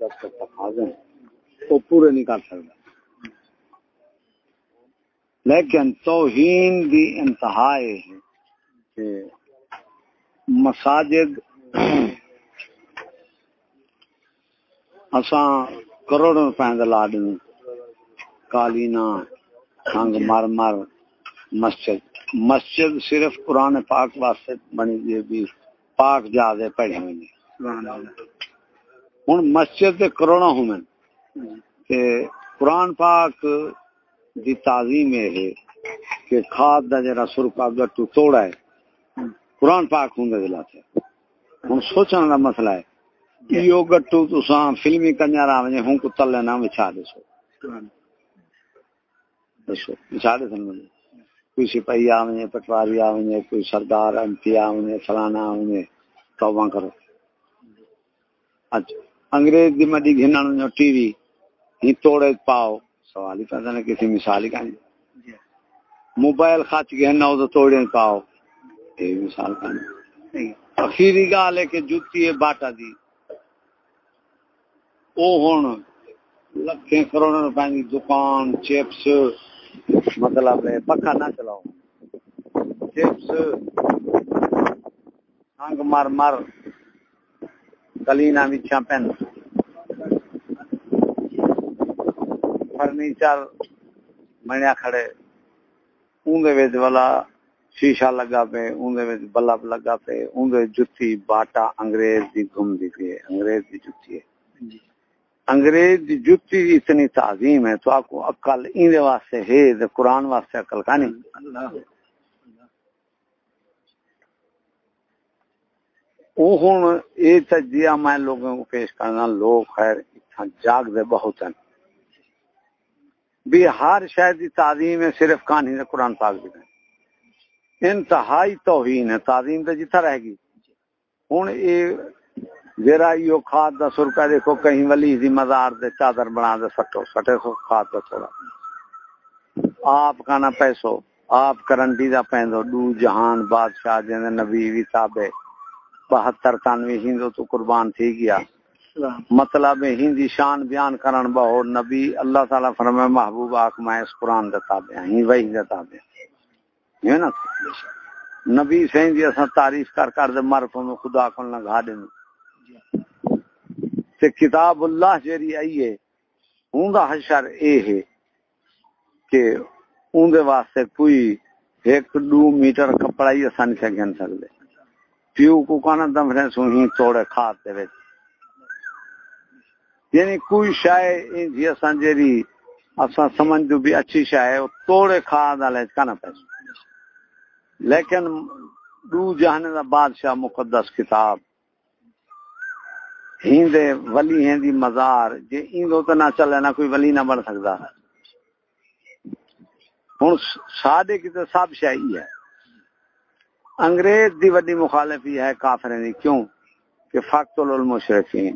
جب تک تقاضے وہ پورے نہیں کر سکتا لیکن توہین دی انتہا ہے کہ مساجد اساں کروڑوں روپے لا دیں کالینا کنگ مر مر مسجد مسجد صرف قرآن پاک واسطے بنی دی بھی پاک جادے پڑھے ہوئے ہوں مسجد کروڑا ہوں کہ قرآن پاک دی تعظیم ہے کہ کھاد دا جرا سرکا گٹو توڑا ہے، قرآن پاک ہوں دے دلاتے ہوں سوچنے کا مسئلہ ہے یہ گٹو تو فلمی کنیا را ہوں، کو تلے نہ بچھا دے سو۔ دسو بچھا دے سن۔ کوئی سپاہی آویں، پٹواری آویں، کوئی سردار، ایم پی آویں، فلانا آویں۔ توبہ کرو۔ اچھا۔ انگریز دی مڈی گھنن ٹی وی ہی توڑے پاؤ۔ سوال ہی پیدا نہ کسی مثال ہی کہیں موبائل خچ گہنا او توڑے پاؤ۔ یہ مثال کہیں اخیری گال ہے کہ جوتی ہے باٹا دی۔ او ہن لکھیں کروڑوں روپے دی دکان چپس۔ مطلب پکا نہ چلاؤ۔ چپس۔ ہنگ مر مر کلینا بچھا پین فرنیچر بنیا کھڑے اندر والا شیشہ لگا پہ اندر بلب لگا پہ اندر جتی باٹا انگریز دی گم دی پہ انگریز دی جتی ہے جی انگریز دی جتی اتنی تعظیم ہے تو آپ کو عقل این واسطے ہے قرآن واسطے عقل کا نہیں وہ ہوں یہ تجزیہ میں لوگوں کو پیش کرنا لوگ خیر جاگ دے بہت ہیں بھی ہر شاید دی تعظیم ہے صرف کہانی ہے قرآن پاک دی انتہائی توہین ہے تعظیم تو جتھا رہ گی ہوں یہ جرا یہ کھاد دا سرکا دیکھو کہیں ولی دی مزار دے چادر بنا دے سٹو سٹے کو کھاد دا تھوڑا آپ کا نہ پیسو آپ کرنڈی دا پیندو دو جہان بادشاہ جن نبی وی تابے بہتر تانوی ہندو تو قربان تھی گیا۔ مطلب ہندی شان بیان کرن بہو نبی اللہ تعالی فرمائے محبوب آک میں اس قرآن دے تابے ہیں وہی دے تابے ہیں نا؟ نبی سے ہندی اسا تعریف کر کر دے مر کو خدا کو نہ گھا دے تے کتاب اللہ جری آئی ہے ہوں دا حشر اے ہے کہ اون دے واسطے کوئی ایک دو میٹر کپڑا ہی آسانی سے گھن سکتے پیو کو کانا دم رہے سو ہی توڑے کھاد دے ویچ یعنی کوئی شائع ان جی اسان جری اسان سمجھ دو بھی اچھی شائع وہ توڑے کھاد آلے کانا پیسو لیکن دو جہانے دا بادشاہ مقدس کتاب ہیندے ولی ہیں دی مزار جے این دو تو نہ چلے نہ کوئی ولی نہ بن سکتا ہوں، سادے کی تو سب شاہی ہے انگریز دی وڈی مخالف مخالفی ہے کافرین دی، کیوں؟ کہ فقت المشرکین،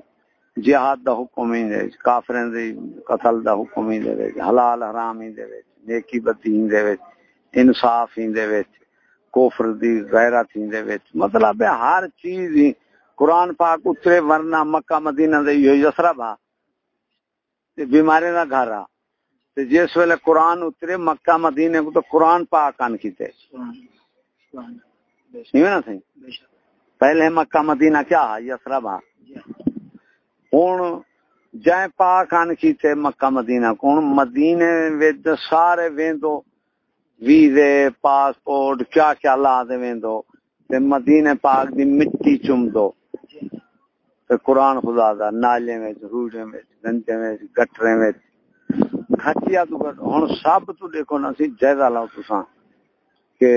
جہاد دا حکم ہی دے کافرین دی قتل دا حکم ہی دے حلال حرام ہی دے نیکی بدی ہی دے انصاف ہی دے وچ کوفر دی غیرت ہی دے وچ۔ مطلب ہے ہر چیز ہی قرآن پاک اترے ورنہ مکہ مدینہ دے یہ یسرا با، تے بیماری دا گھر آ۔ تے جس ویلے قرآن اترے مکہ مدینہ کو تو قرآن پاک آن کیتے۔ نہیں نا سی پہلے مکہ مدینہ کیا ہے؟ یسرا با ہن جائیں پاک آن کیتے مکہ مدینہ کون مدینے وچ سارے ویندو، ویزے، پاسپورٹ، کیا کیا لا دے ویندو۔ تے مدینے پاک دی مٹی چم دو تے قرآن خدا دا نالے میں روڑے میں گنجے میں گٹرے میں کھچیا تو گٹ ہن سب تو دیکھو نا سی جائزہ لاؤ تساں کہ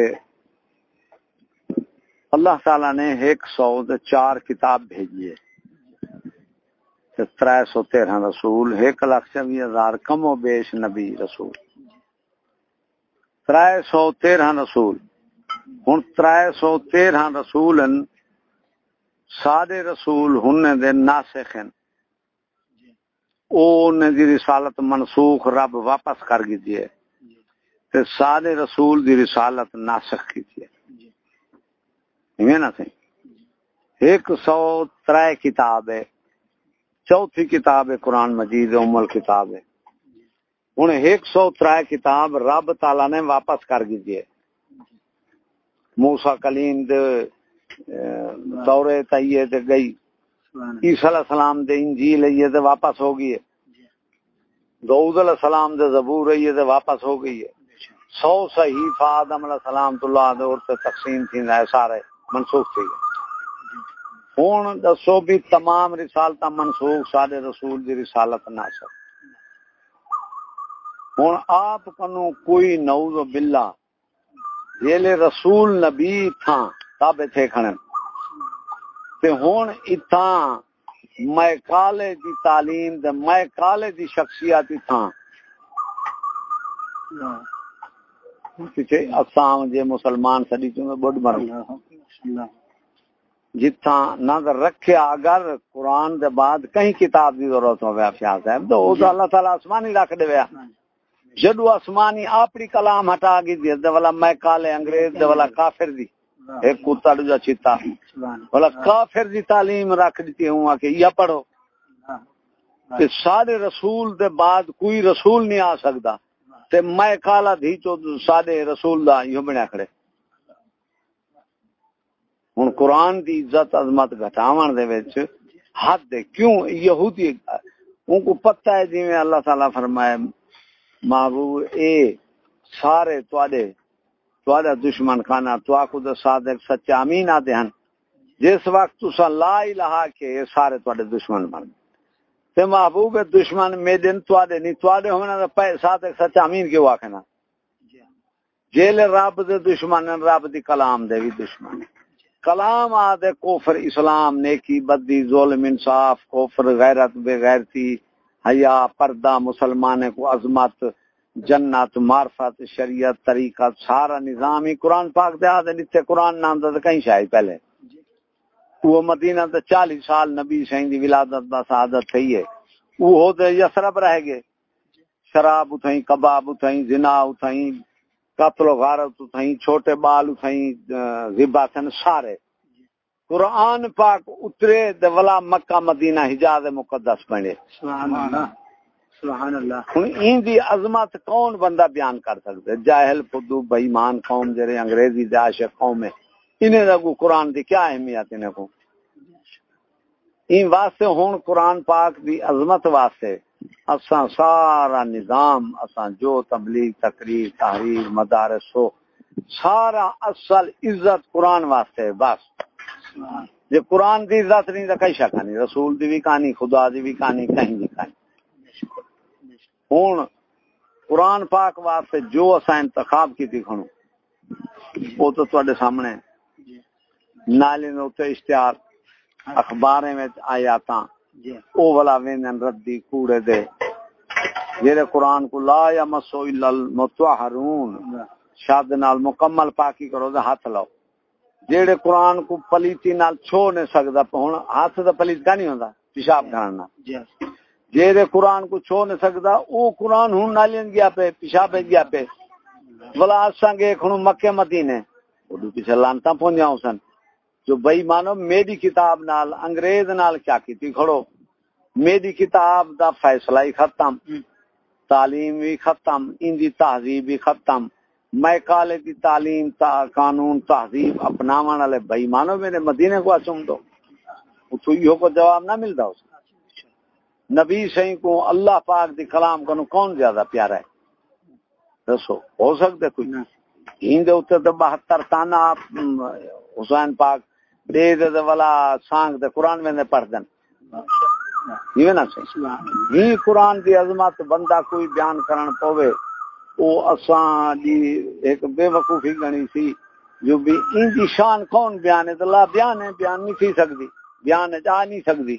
اللہ تعالی نے ایک سو چار کتاب بھیجی ہے۔ تر سو تیرہ رسول، ایک لاکھ چوبی ہزار کم و بیش نبی رسول۔ تر سو تیرہ رسول۔ ہوں تر سو تیرہ رسول سارے رسول ہن دے ناسخ ہیں او نے دی رسالت منسوخ رب واپس کر گئی ہے۔ تے سارے رسول دی رسالت ناسخ کی ہے۔ نہ سی ایک سو ترائے کتاب ہے چوتھی کتاب ہے قرآن مجید امل کتاب ہے۔ ہوں ایک سو تر کتاب رب تالا نے واپس کر دیجیے۔ موسا کلیم دورے تے گئی۔ عیسی علیہ السلام دے انجیل تے واپس ہو گئی ہے۔ دعود علیہ السلام دے زبور رہی تے واپس ہو گئی ہے۔ سو صحیح آدم علیہ السلام تو اللہ دے اور تے تقسیم تھی ہے سارے۔ منسوخ تھی ہوں دسو بھی تمام رسالت منسوخ سارے رسول دی رسالت نہ سک ہوں آپ کنو کوئی نعوذ باللہ جیلے رسول نبی تھا تب تھے کھڑے۔ تے ہون میں کالے دی تعلیم دے میں کالے دی شخصیت تھا اسام جے مسلمان سڑی چوں بڑ مر جتھا نظر رکھیا اگر قرآن دے بعد کہیں کتاب دی ضرورت ہویا پیا صاحب تو او اللہ تعالی آسمانی رکھ دے۔ جدو آسمانی اپنی کلام ہٹا گئی دی دے والا میں کالے انگریز دے والا کافر دی۔ ایک کتا جو چیتا۔ والا کافر دی تعلیم رکھ دیتی ہوں کہ یہ پڑھو۔ کہ سارے رسول دے بعد کوئی رسول نہیں آ سکتا۔ تے میں کالا دھی چو سارے رسول دا یہ بنیا کھڑے۔ ہوں قرآن دی عزت عظمت گھٹاون دے وچ حد دے۔ کیوں؟ یہودی، ان کو پتہ ہے جی میں اللہ تعالی فرمائے، محبوب، اے سارے تواڈے، تواڈا دشمن کھانا تو کو دے صادق سچا امین آتے ہیں جس وقت تسا لا الہ کہ اے سارے تواڈے دشمن بن۔ تے محبوب، دشمن میں دن تواڈے نہیں تواڈے ہونا تے پے صادق سچا امین کیوں آکھنا جیل رب دے دشمن، رب دی کلام دے بھی دشمن۔ کلام آدھے کوفر اسلام نیکی بدی ظلم انصاف کوفر غیرت بے غیرتی حیا پردہ مسلمان کو عظمت جنت معرفت شریعت طریقہ سارا نظام ہی قرآن پاک دے آدھے نیتے قرآن نام دا کہیں شاہی پہلے۔ وہ مدینہ تے چالیس سال نبی سہیں دی ولادت دا سعادت تھی ہے۔ وہ ہو دے یسرب رہ گئے۔ شراب اتھائیں کباب اتھائیں زنا اتھائیں قتل و غارت اتھائیں چھوٹے بال اتھائیں غبا سن سارے۔ قرآن پاک اترے دے ولا مکہ مدینہ حجاز مقدس بنے۔ سبحان اللہ سبحان اللہ۔ این دی عظمت کون بندہ بیان کر سکتے جاہل فدو بے ایمان قوم جڑے انگریزی دے عاشق قوم ہے انہیں دا قرآن دی کیا اہمیت انہیں کو؟ این واسطے ہون قرآن پاک دی عظمت واسطے اساں سارا نظام، اساں جو تبلیغ، تقریر، تحریر، مدارس ہو، سارا اصل عزت قرآن واسطے، بس۔ جی قرآن دی عزت نہیں تو کئی شک نہیں، رسول دی بھی کہانی، خدا دی بھی کہانی، کہیں بھی کہانی۔ ہوں قرآن پاک واسطے جو اسا انتخاب کی تھی وہ تو تواڈے سامنے نالے نے اتنے اشتہار اخباریں میں آیاتاں۔ او والا وینن ردی کوڑے دے۔ جڑے قرآن کو لا یا مسو الا المطهرون شاد نال مکمل پاکی کرو تے ہاتھ لاؤ۔ جیڑے قرآن کو پلیتی نال چھو نہیں سکتا ہوں ہاتھ دا پلیت کا نہیں ہوتا پیشاب کرنا جی۔ جیڑے قرآن کو چھو نہیں سکتا او قرآن ہوں نالین گیا پہ پیشاب گیا پہ بلا آسان گے کھنو مکے مدینے۔ وہ پیچھے لانتا پہنچ سن۔ جو بھائی مانو میری کتاب نال انگریز نال کیا کی کھڑو۔ میری کتاب دا فیصلہ ہی ختم تعلیم بھی ختم ان دی تہذیب بھی ختم۔ میں کالے کی تعلیم تا قانون تہذیب اپنا والے بھائی مانو میرے مدینے کو چم دو۔ اتو کو جواب نہ ملتا اس نبی سی کو اللہ پاک دی کلام کو کون زیادہ پیارا ہے؟ دسو ہو سکتے کوئی؟ ہند اتنے تو بہتر تانا حسین پاک دے دے والا سانگ دے قرآن میں پڑھ دین یہ نا صحیح۔ قرآن دی عظمت بندہ کوئی بیان کرن پوے او اساں دی ایک بے وقوفی گنی سی جو بھی ان دی شان کون بیان ہے اللہ بیان ہے بیان نہیں تھی سکتی بیان جا نہیں سکتی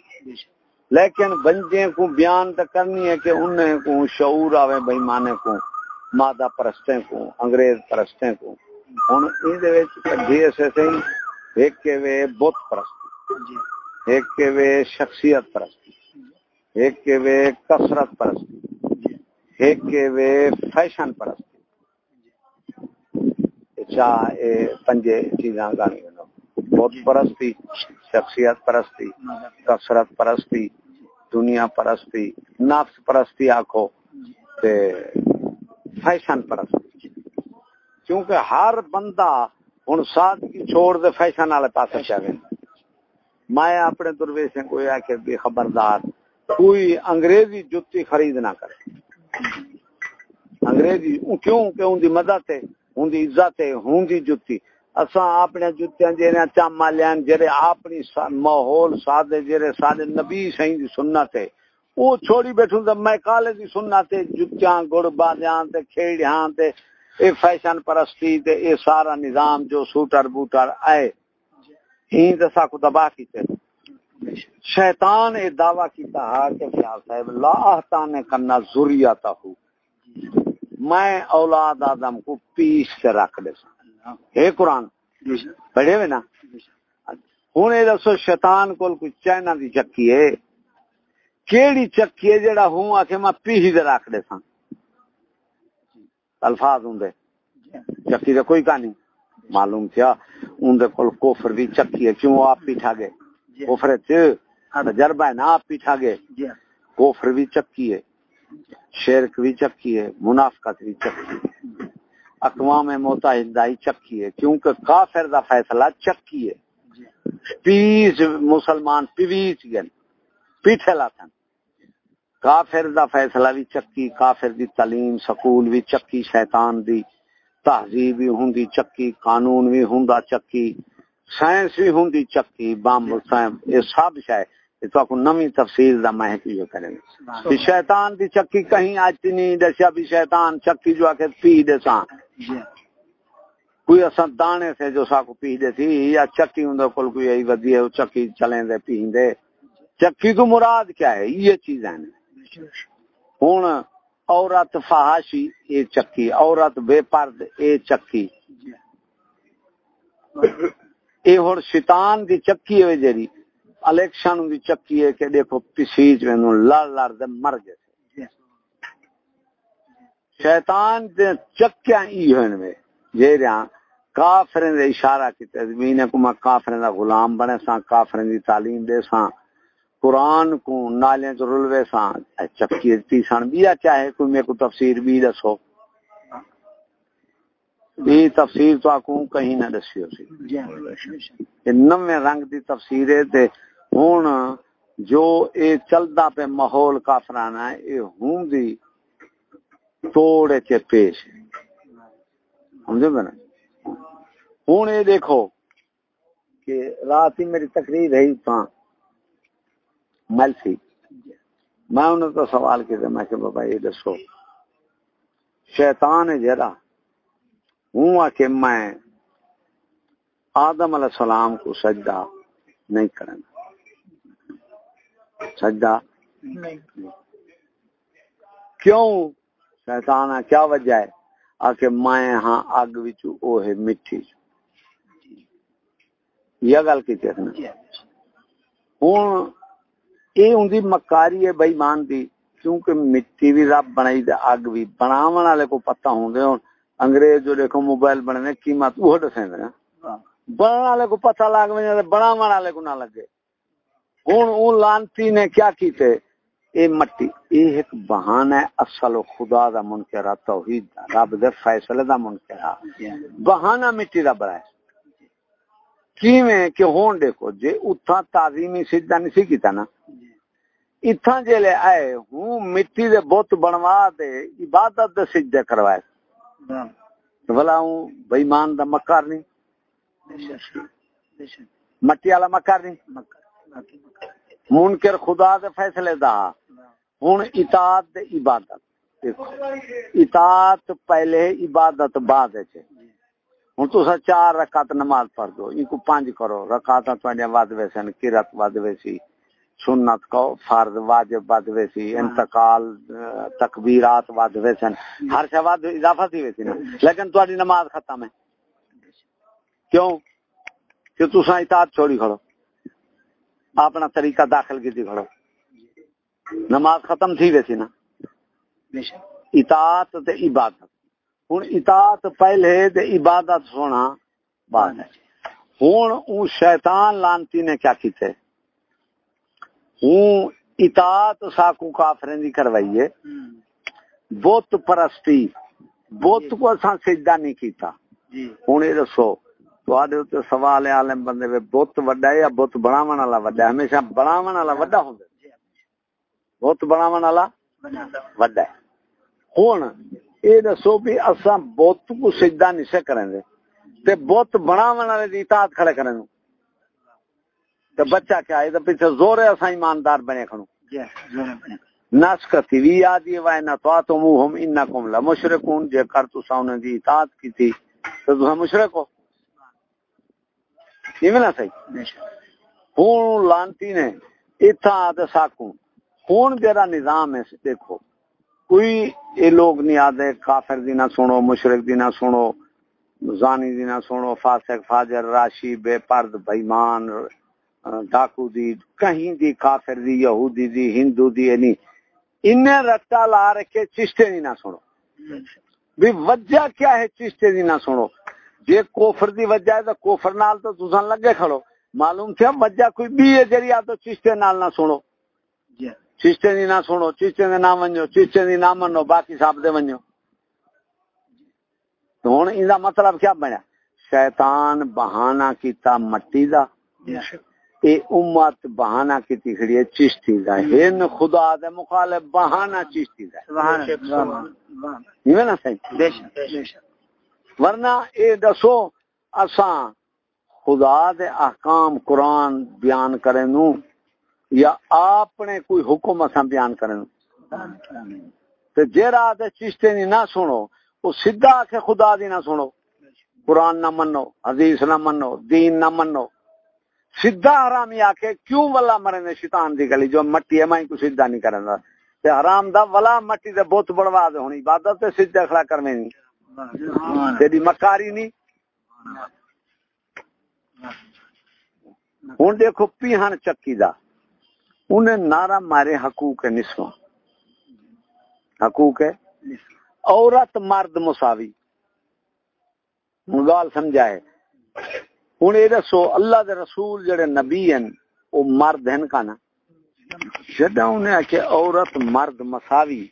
لیکن بنجے کو بیان تو کرنی ہے کہ انہیں کو شعور آوے مانے کو مادہ پرستے کو انگریز پرستے کو۔ وچ کڈھی ایسے سے ایک کے وے بت پرستی ایک کے وے شخصیت پرستی ایک کے وے کثرت پرستی ایک وے فیشن پرستی۔ پنجے چیزاں بہت پرستی شخصیت پرستی کثرت پرستی دنیا پرستی نفس پرستی تے فیشن پرستی۔ کیونکہ ہر بندہ ہوں سادگی چھوڑ دے فیشن والے پاس چاہے میں اپنے درویش کو آخر بھی خبردار، کوئی انگریزی جتی خرید نہ کرے۔ انگریزی کیوں؟ کہ ان دی مدد ہے، ان دی عزت ہے ہوں دی جتی۔ اساں اپنے جتیاں جڑے چاما لین جڑے اپنی ماحول سادے جڑے سادے نبی سہی دی سنت ہے وہ چھوڑی بیٹھوں تے میں کالے دی سنت ہے، جتیاں گڑ بادیاں تے، کھیڑیاں تے اے فیشن پرستی تے اے سارا نظام جو سوٹر بوٹر آئے ہی تے ساکو تباہ کیتے شیطان اے دعویٰ کیتا ہے کہ خیال صاحب، لا احتانے کرنا ذریعتا ہو میں اولاد آدم کو پیش سے رکھ دے سا۔ اے قرآن، پڑھے ہوئے نا؟ ہوں یہ دسو، شیطان کو کوئی چائنا دی چکی ہے؟ کیڑی چکی ہے جڑا ہوں آ کے میں پیش سے رکھ دے سا؟ الفاظ ہوں چکی تو کوئی کہانی معلوم کیا اندر کول کوفر بھی چکی ہے۔ کیوں آپ پیٹھا گئے؟ کوفر تجربہ ہے نا آپ پیٹھا گئے۔ کوفر بھی چکی ہے۔ شرک بھی چکی ہے۔ منافقت بھی چکی ہے۔ اقوام متحدہ ہی چکی ہے۔ کیونکہ کافر دا فیصلہ چکی ہے۔ پیس مسلمان پیویس گن پیٹھے لاتن کافر دا فیصلہ بھی چکی کافر دی تعلیم سکول بھی چکی شیطان دی تہذیب بھی ہوں چکی قانون بھی ہوں چکی سائنس بھی ہوں چکی بم یہ سب شاید تو نمی تفصیل دا میں کریں شیطان دی چکی کہیں آج نہیں دسیا بھی شیطان چکی جو آکے پی دے سا کوئی اصلا دانے سے جو سا کو پی دے تھی یا چکی ہوں کل کوئی ودی ہے چکی چلیں دے پی دے۔ چکی تو مراد کیا ہے؟ یہ چیز ہے ہوں عورت فحاشی اے چکی، عورت بے پرد اے چکی۔ اے ہن شیطان دی چکی ہے جڑی الیکشن دی چکی ہے کہ دیکھو پسیج میں لڑ لڑ دے مر گئے۔ شیطان دے چکیاں ای ہن میں جیڑا کافریں دے اشارہ کیتے، زمین کو میں کافریں دا غلام بنے سا کافریں دی تعلیم دے سا قرآن کو نالے تو رلوے سان چکی تی سن بیا چاہے کوئی میرے کو تفسیر بھی دسو۔ یہ تفسیر تو آکوں کہیں نہ دسیو سی۔ یہ رنگ دی تفسیر ہے تے ہون جو اے چلدا پہ ماحول کافرانہ ہے، اے ہوں دی توڑے چے پیش سمجھو میں ہوں یہ دیکھو کہ رات ہی میری تقریر رہی تھا مل سی۔ میں انہوں تو سوال کیا میں کہ بابا یہ دسو۔ شیطان ہے جرا ہوں آ کہ میں آدم علیہ السلام کو سجدہ نہیں کرنا۔ سجدہ کیوں؟ شیطان کیا وجہ ہے؟ آ کہ میں ہاں اگ وچ او ہے مٹھی۔ یہ گل کی ہوں یہ ہوں مکاری ہے بئی مان دی، کیونکہ مٹی بھی رب بنائی دے، اگ بھی بناون والے کو پتہ ہوں گے ہوں انگریز جو دیکھو موبائل بننے قیمت وہ دسیں گے بنانے والے کو پتہ لگ وجے بناون والے کو نہ لگے۔ ہوں اون لانتی نے کیا کیتے؟ اے مٹی، اے ایک بہانہ ہے، اصل خدا دا منکر توحید دا، رب دے فیصلے دا منکر بہانہ مٹی دا بڑا ہے کیویں؟ کہ ہون دیکھو، جے اتھا تعظیمی سجدہ نہیں سی کیتا نا اتھا جلے آئے ہوں مٹی دے بت بنوا دے عبادت دے سجدے کروائے۔ بلا ہوں بےمان دا مکار نہیں۔ مٹی والا مکار نہیں۔ منکر خدا دے فیصلے دا۔ ہوں اطاعت دے عبادت۔ دیکھو اطاعت پہلے عبادت بعد ہے ہوں تو چار رکعت نماز پڑھ دو۔ ان کو پانچ کرو۔ رکعت ود ویسے کرت ود ویسی۔ سنت کو فرض واجب ود ویسی انتقال تکبیرات ود ویسن ہر شے ود اضافہ تھی ویسی لیکن تہاڈی نماز ختم ہے۔ کیوں؟ کہ تساں اطاعت چھوڑی کھڑو۔ اپنا طریقہ داخل کی کھڑو۔ نماز ختم تھی ویسی نا۔ اطاعت تے عبادت۔ ہوں اطاعت پہلے دے عبادت سونا بعد ہے۔ ہوں اون شیطان لانتی نے کیا کیتے؟ ہوں اطاعت ساکو کافرین دی کروائیے۔ بت پرستی بت کو اساں سجدہ نہیں کیتا۔ ہن یہ دسو تواڈے تے سوال عالم بندے وے بت وڈا ہے یا بت بناون والا وڈا ہے؟ ہمیشہ بناون والا وڈا ہوندا بت بناون والا وڈا۔ ہے۔ ہن اے دسو بھی اساں بت کو سجدہ نہیں سے کریں تے بت بناون والے دی اطاعت کھڑے کریں تے بچہ کیا ہے؟ تے پیچھے زور ہے اساں ایماندار بنے کھڑو نسکتی وی آدی وائنا تو آتموہم انکم لمشرکون جے کر تو ساؤنے دی اطاعت کی تھی تو تو ہم مشرک ہو۔ یہ ملا صحیح۔ ہون لانتی نے اتحاد ساکوں۔ ہون جرا نظام ہے دیکھو۔ کوئی یہ لوگ نہیں آدھے کافر دی نہ سنو مشرک دی نہ سنو زانی دی نہ سنو فاسق فاجر راشی بے پرد بھائیمان ڈاکو دی کہیں دی کافر دی یہودی دی ہندو دی یعنی انہیں رٹا لا رکھے چشتے دی نہ سنو۔ بھی وجہ کیا ہے چشتے دی نہ سنو؟ جے کوفر دی وجہ ہے تو کوفر نال تو تسان لگے کھڑو۔ معلوم تھا وجہ کوئی بھی ہے جریا تو چشتے نال نہ سنو۔ چشتے دی نہ سنو چشتے دی نہ منجو چشتے دی نہ منو باقی صاحب دے منجو تو ہوں ان مطلب کیا بنیا؟ شیطان بہانہ کیتا مٹی دا۔ اے امت بہانہ کیتی کھڑی ہے چشتی دا ہن خدا دے مخالف بہانہ چشتی دا سبحان اللہ یہ نا صحیح؟ بے شک ورنہ اے دسو اساں خدا دے احکام قرآن بیان کریں نو یا آپ نے کوئی حکم اساں بیان کریں نو۔ تے جیرا دے چشتے نہیں نہ سنو وہ سیدھا کہ خدا دی نہ سنو۔ قرآن نہ منو حدیث نہ منو دین نہ منو۔ سیدھا حرامی آ کے کیوں ولا مرے نے شیطان دی گلی؟ جو مٹی ہے، میں کو سیدھا نہیں کرندا تے حرام دا ولا مٹی دے بوت بڑوا دے ہونی۔ عبادت تے سیدھا کھڑا کرنے نہیں تیری مکاری نہیں ہن دیکھو، پیہن چکی دا۔ انہیں نعرہ مارے حقوق نسواں حقوق ہے عورت مرد مساوی۔ گال سمجھائے۔ ہوں یہ دسو، اللہ دے رسول جڑے نبی ہیں وہ مرد ہیں کا نا جدا انہیں کہ عورت مرد مساوی،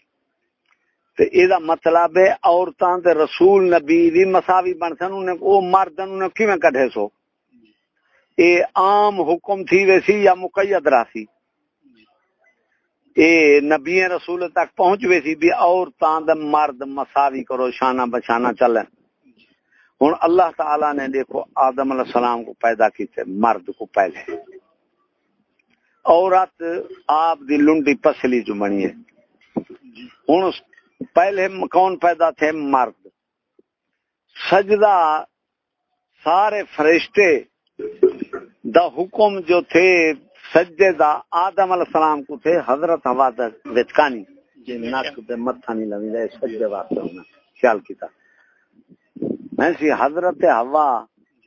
تے اے مطلب ہے عورتاں تے رسول نبی بھی مساوی بن سن، انہیں او مرد انہیں کیویں کڈھے سو؟ اے عام حکم تھی ویسی یا مقید راسی اے نبی رسول تک پہنچ ویسی بھی عورتاں دے مرد مساوی کرو، شانہ بشانہ چلیں ہوں اللہ تعالی نے دیکھو آدم علیہ السلام کو پیدا کیتے مرد کو پہلے۔ عورت آپ دی لنڈی پسلی جو بنی ہے۔ ہوں پہلے کون پیدا تھے؟ مرد۔ سجدہ سارے فرشتے دا حکم جو تھے سجدے دا آدم علیہ السلام کو تھے حضرت ہوا وچکانی جی دے متھا نہیں لوی سجدے واسطے ہونا خیال کیتا۔ میں سی حضرت ہوا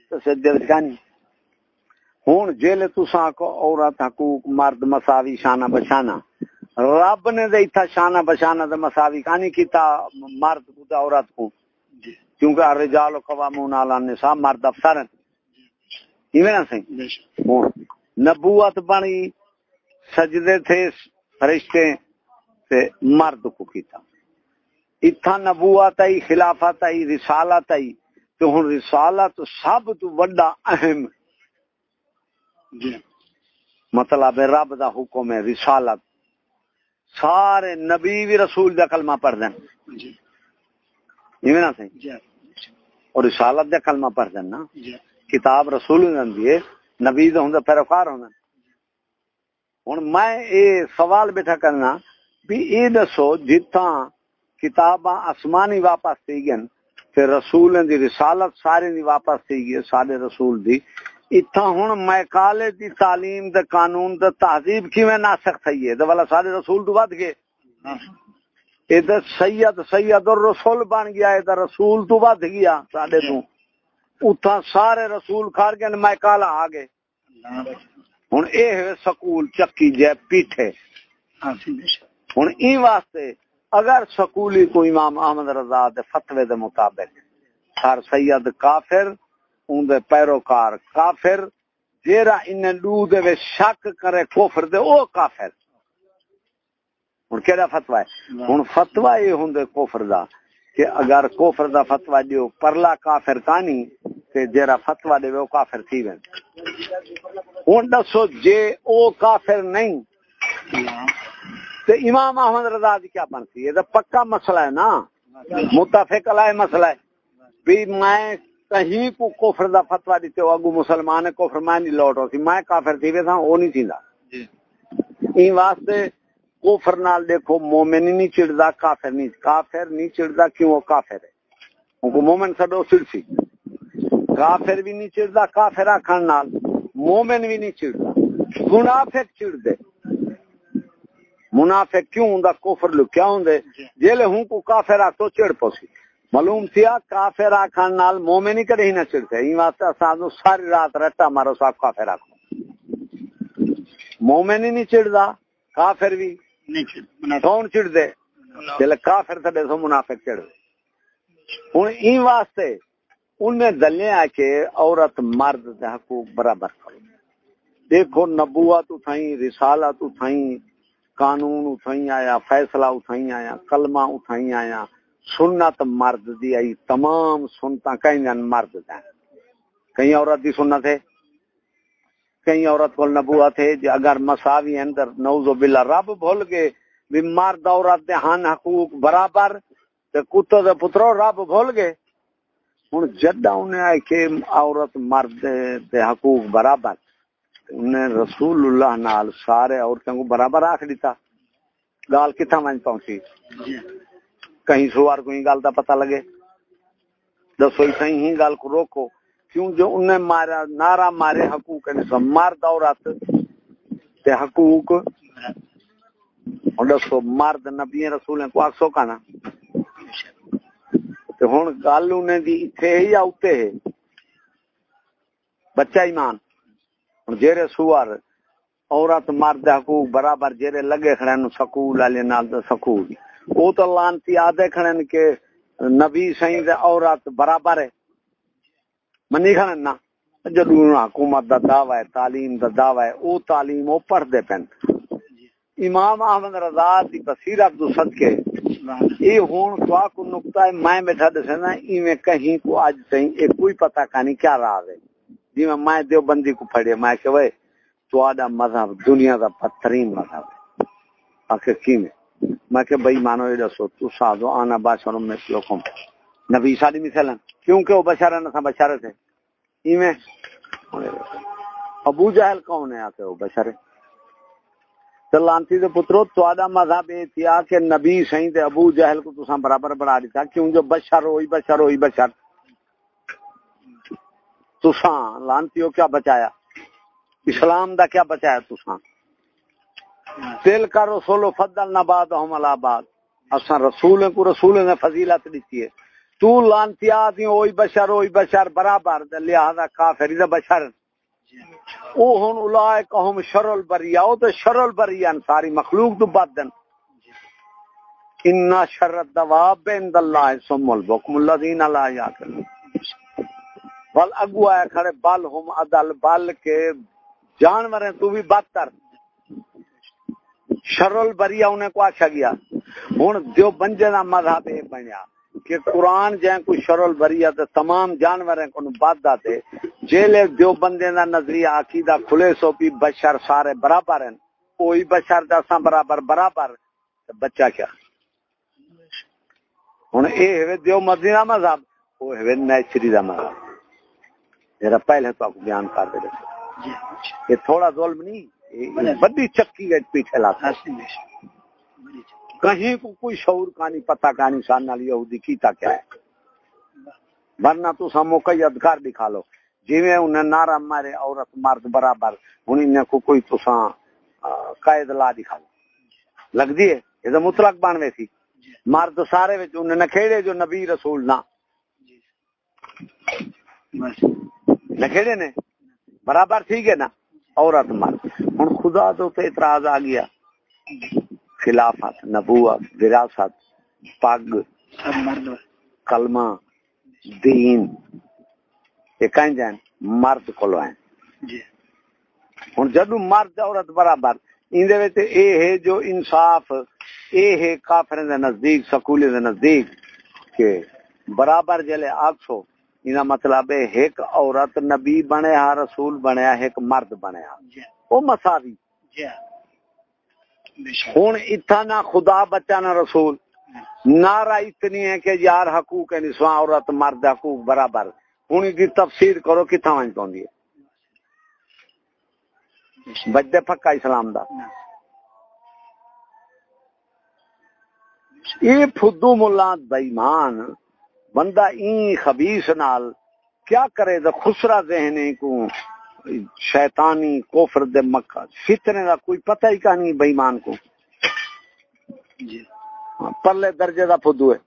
تو سجدے وچکانی ہوں جیل تسا کو عورت حقوق مرد مساوی شانہ بشانہ۔ رب نے دے تھا شانہ بشانہ دے مساوی کانی کیتا مرد کو تے عورت کو کیونکہ الرجال قوامون علی النساء مرد افسر ہیں۔ ایویں نہ صحیح نبوت بنی سجدے تھے فرشتے تے مرد کو کیتا۔ اتھا نبوت آئی خلافت آئی رسالت آئی۔ تو ہوں رسالت سب تو بڑا اہم جی۔ مطلب رب دا حکم ہے رسالت۔ سارے نبی بھی رسول دا کلمہ پڑھ دیں جی نا سی جی۔ اور رسالت دا کلمہ پڑھ دیں نا۔ جی۔ کتاب رسول دی نبی دا ہوں پیروکار ہونا ہوں میں یہ سوال بیٹھا کرنا بھی یہ دسو جتنا کتاباں آسمانی واپس تھی گئن تے رسول دی رسالت سارے دی واپس تھی گئی سارے رسول دی۔ اتھا ہن میں کالے دی تعلیم دے قانون دے تہذیب کیویں ناسخ تھی ہے تے والا سارے رسول تو ود گئے۔ تے سید سید الرسول بن گیا اے تے رسول تو ود گیا ساڈے تو۔ اتھا سارے رسول کھار گئے میں کالا آ گئے۔ ہن اے سکول چکی جے پیٹھے۔ ہن ای واسطے اگر سکولی کو امام احمد رضا دے فتوے دے مطابق سر سید کافر اون دے پیروکار کافر جیرا ان دو دے وے شک کرے کفر دے او کافر۔ ہوں کہڑا فتوا ہے؟ ہوں فتوا یہ ہوں کوفر دا کہ اگر کوفر دا فتوا دیو پرلا کافر کانی تے جیرا فتوا دے وہ کافر تھی وین ہوں دسو جے او کافر نہیں تے امام احمد رضا دی کیا بنتی یہ پکا مسئلہ ہے نا۔ متفق علیہ مسئلہ ہے۔ بھی میں کہیں کو کفر دا فتوا دیتے ہو اگو مسلمان کفر میں نہیں لوٹ ہو سی۔ میں کافر تھی تھا وہ نہیں تھیندا۔ جی۔ این واسطے کفر نال دیکھو مومن نہیں چڑھدا کافر نہیں۔ کافر نہیں چڑھدا کیوں؟ وہ کافر ہے۔ ان کو مومن سڈو چڑ سی کافر بھی نہیں چڑھدا کافر آکھن نال۔ مومن بھی نہیں چڑھدا۔ منافق چڑھ دے منافق کیوں ہوندا کفر لکیا ہوندے جیلے ہوں کو کافر آ تو چڑھ پوسی۔ معلوم تھیا کافر آکھن نال مومن ہی کدی نہ چڑھتے۔ این واسطے اساں ساری رات رٹا مارو صاحب کافر آکھو۔ مومن ہی نہیں چڑھدا کافر بھی کون چڑھ دے جلے کافر تے سو منافق چڑھ دے ہن این واسطے ان نے دلیا کہ عورت مرد دے حقوق برابر کرو۔ دیکھو نبوت اٹھائیں رسالت اٹھائیں قانون اٹھائیں آیا، فیصلہ اٹھائیں آیا، کلمہ اٹھائیں آیا، سنت مرد دی آئی، تمام سنتا کہیں جان مرد دیں کہیں عورت دی سنت ہے؟ کہیں عورت کو نبوت ہے؟ جی اگر مساوی اندر نوزو باللہ رب بھول گئے بھی مرد عورت دے ہن حقوق برابر، تے کتو دے پترو رب بھول گئے، ہن جڈا انہیں آئے کہ عورت مرد دے حقوق برابر۔ انہیں رسول اللہ نال سارے عورتوں کو برابر آخ دیتا گال کتنا من پہنچی؟ کہیں سوار کو گل کا پتہ لگے۔ دسو صحیح ہی گل کو روکو۔ کیوں جو انہیں مارا نارا مارے حقوق مرد عورت تے حقوق۔ دسو مرد نبی رسول کو آخسو کا نا۔ ہوں گل انہیں دی اتنے ہی یا اتنے ہے۔ بچہ ایمان۔ ہوں جیرے سوار عورت مرد حقوق برابر جیرے لگے کھڑے نو سکول والے نال سکول۔ وہ تو لانتی آدھے کھڑے کہ نبی سائیں دے عورت برابر ہے۔ منی کھڑے نا جدو حکومت دا دعوی ہے، تعلیم دا دعوی ہے، او تعلیم او پڑھ دے پین امام احمد رضا دی بصیرت دو صدقے۔ اے ہون تو کو نقطہ ہے، میں بیٹھا دسنا ایویں کہیں کو اج تائیں اے کوئی پتہ کانی کیا راز ہے۔ جی میں میں دیو بندی کو پڑھے میں کہ وہ تو آدھا مذہب، دنیا دا بدترین مذہب ہے۔ آخر کی میں؟ میں کہ بھائی مانو یہ دسو، تو سادو، آنا باشر میں لوکم نبی ساری مثلا کیونکہ وہ بشر نہ بشر تھے ایویں ابو جہل کون ہے؟ آتے وہ بشر لانتی دے پترو، تو آدھا مذہب یہ تھیا کہ نبی سہی تے ابو جہل کو تساں برابر بڑھا دیتا۔ کیوں جو بشر ہوئی بشر ہوئی، بشر۔ تساں لانتی ہو کیا بچایا؟ اسلام دا کیا بچایا تساں؟ دل کا رسول و فضل نباد ہم الاباد اساں رسول کو رسول نے فضیلت دیتی ہے۔ تو لانتی آدھی اوئی بشر اوئی بشر، برابر لہذا کافر دا بشر۔ او ہن اولائک ہم شر البریہ، او تو شر البریہ ساری مخلوق تو بد دن۔ ان شر الدواب عند اللہ ثم البکم الذین لا یعقلون بل اگو آیا کھڑے، بل ہم عدل، بل کے جانور ہیں، تو بھی بدتر۔ شرل بریا انہیں کو آخیا گیا۔ ہوں جو بنجے کا مذہب یہ بنیا کہ قرآن جائیں کوئی شرل بریا تے تمام جانور ہیں کو بات دے۔ جیلے جو بندے دا نظریہ عقیدہ کھلے سو بھی بشر سارے برابر ہیں۔ کوئی بشر دساں برابر برابر۔ بچہ کیا؟ ہوں یہ دیو مدینہ مذہب وہ ہے نیچری دا مذہب۔ میرا پہلے تو آپ بیان کر دے جی، یہ تھوڑا ظلم نہیں بڑی چکی ہے پیچھے لاتا کہیں کو کوئی شعور کہانی پتہ کہانی سان نال یہودی کیتا کیا ہے؟ ورنہ تو سا موقعی ادھکار دکھا لو۔ جی میں انہیں نارا مارے عورت مرد برابر انہیں کو کوئی تو سا قائد لا دکھا لو۔ لگ دیئے یہ تو مطلق بانوے تھی مرد سارے وچ انہیں نہ کھیڑے جو نبی رسول نہ۔ نکھےڑے نے؟ برابر ٹھیک ہے نا؟ عورت مرد ہوں خدا تو اعتراض آ گیا۔ خلافت نبوت وراثت پگ کلمہ دین۔ یہ کہیں جائیں؟ مرد کو لوائیں جی۔ ہوں جدو مرد عورت برابر اندے وچ اے ہے جو انصاف اے ہے کافر دے نزدیک سکولی دے نزدیک کہ برابر جلے آکھو۔ اینا مطلب ہے ایک عورت نبی بنے ہا رسول بنیا ایک مرد بنیا وہ مساوی۔ ہوں اتنا نہ خدا بچہ نہ رسول۔ نعرہ اتنی ہے کہ یار حقوق ہے نسواں عورت مرد حقوق برابر۔ ہوں کی تفسیر کرو کتنا ون پاؤں بجے پکا اسلام دا۔ یہ فدو ملا بےمان بندہ این خبیس نال کیا کرے دا خسرا ذہنے کو شیطانی کوفر دے مکہ۔ فتنے دا کوئی پتہ ہی کہانی بےمان کو۔ جی۔ ہاں، پرلے درجے دا فدو ہے۔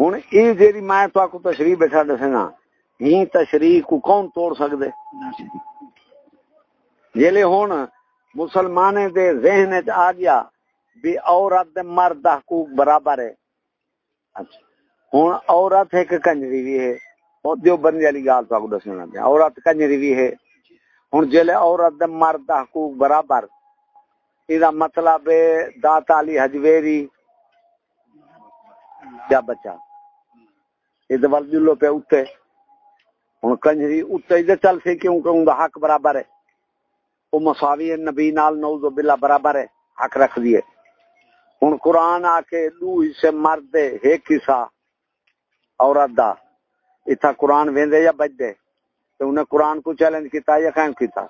ہوں یہ جیری میں تو کو تشریح بیٹھا دسے گا ہی تشریح کو کون توڑ سکدے؟ جیلے ہون مسلمانے دے ذہن آ گیا بھی عورت دے مرد حقوق برابر ہے۔ اچھا۔ ہوں عورت ایک کنجری بھی ہے دیو بندی والی گال تو دسنا دیا عورت کنجری بھی ہے ہوں جیلے عورت دے مرد حقوق برابر یہ مطلب دات علی حجویری کیا بچا یہ تو جلو پہ اتے ہوں کنجری اتنے ہی چل سی کیوں کہ حق برابر ہے وہ مساوی نبی نال نوز بلا برابر ہے حق رکھ دیے ہوں قرآن آ کے دو حصے مرد ایک حصہ عورت دا۔ اتنا قرآن ویندے یا بج دے تو انہیں قرآن کو چیلنج کیتا یا قائم کیتا؟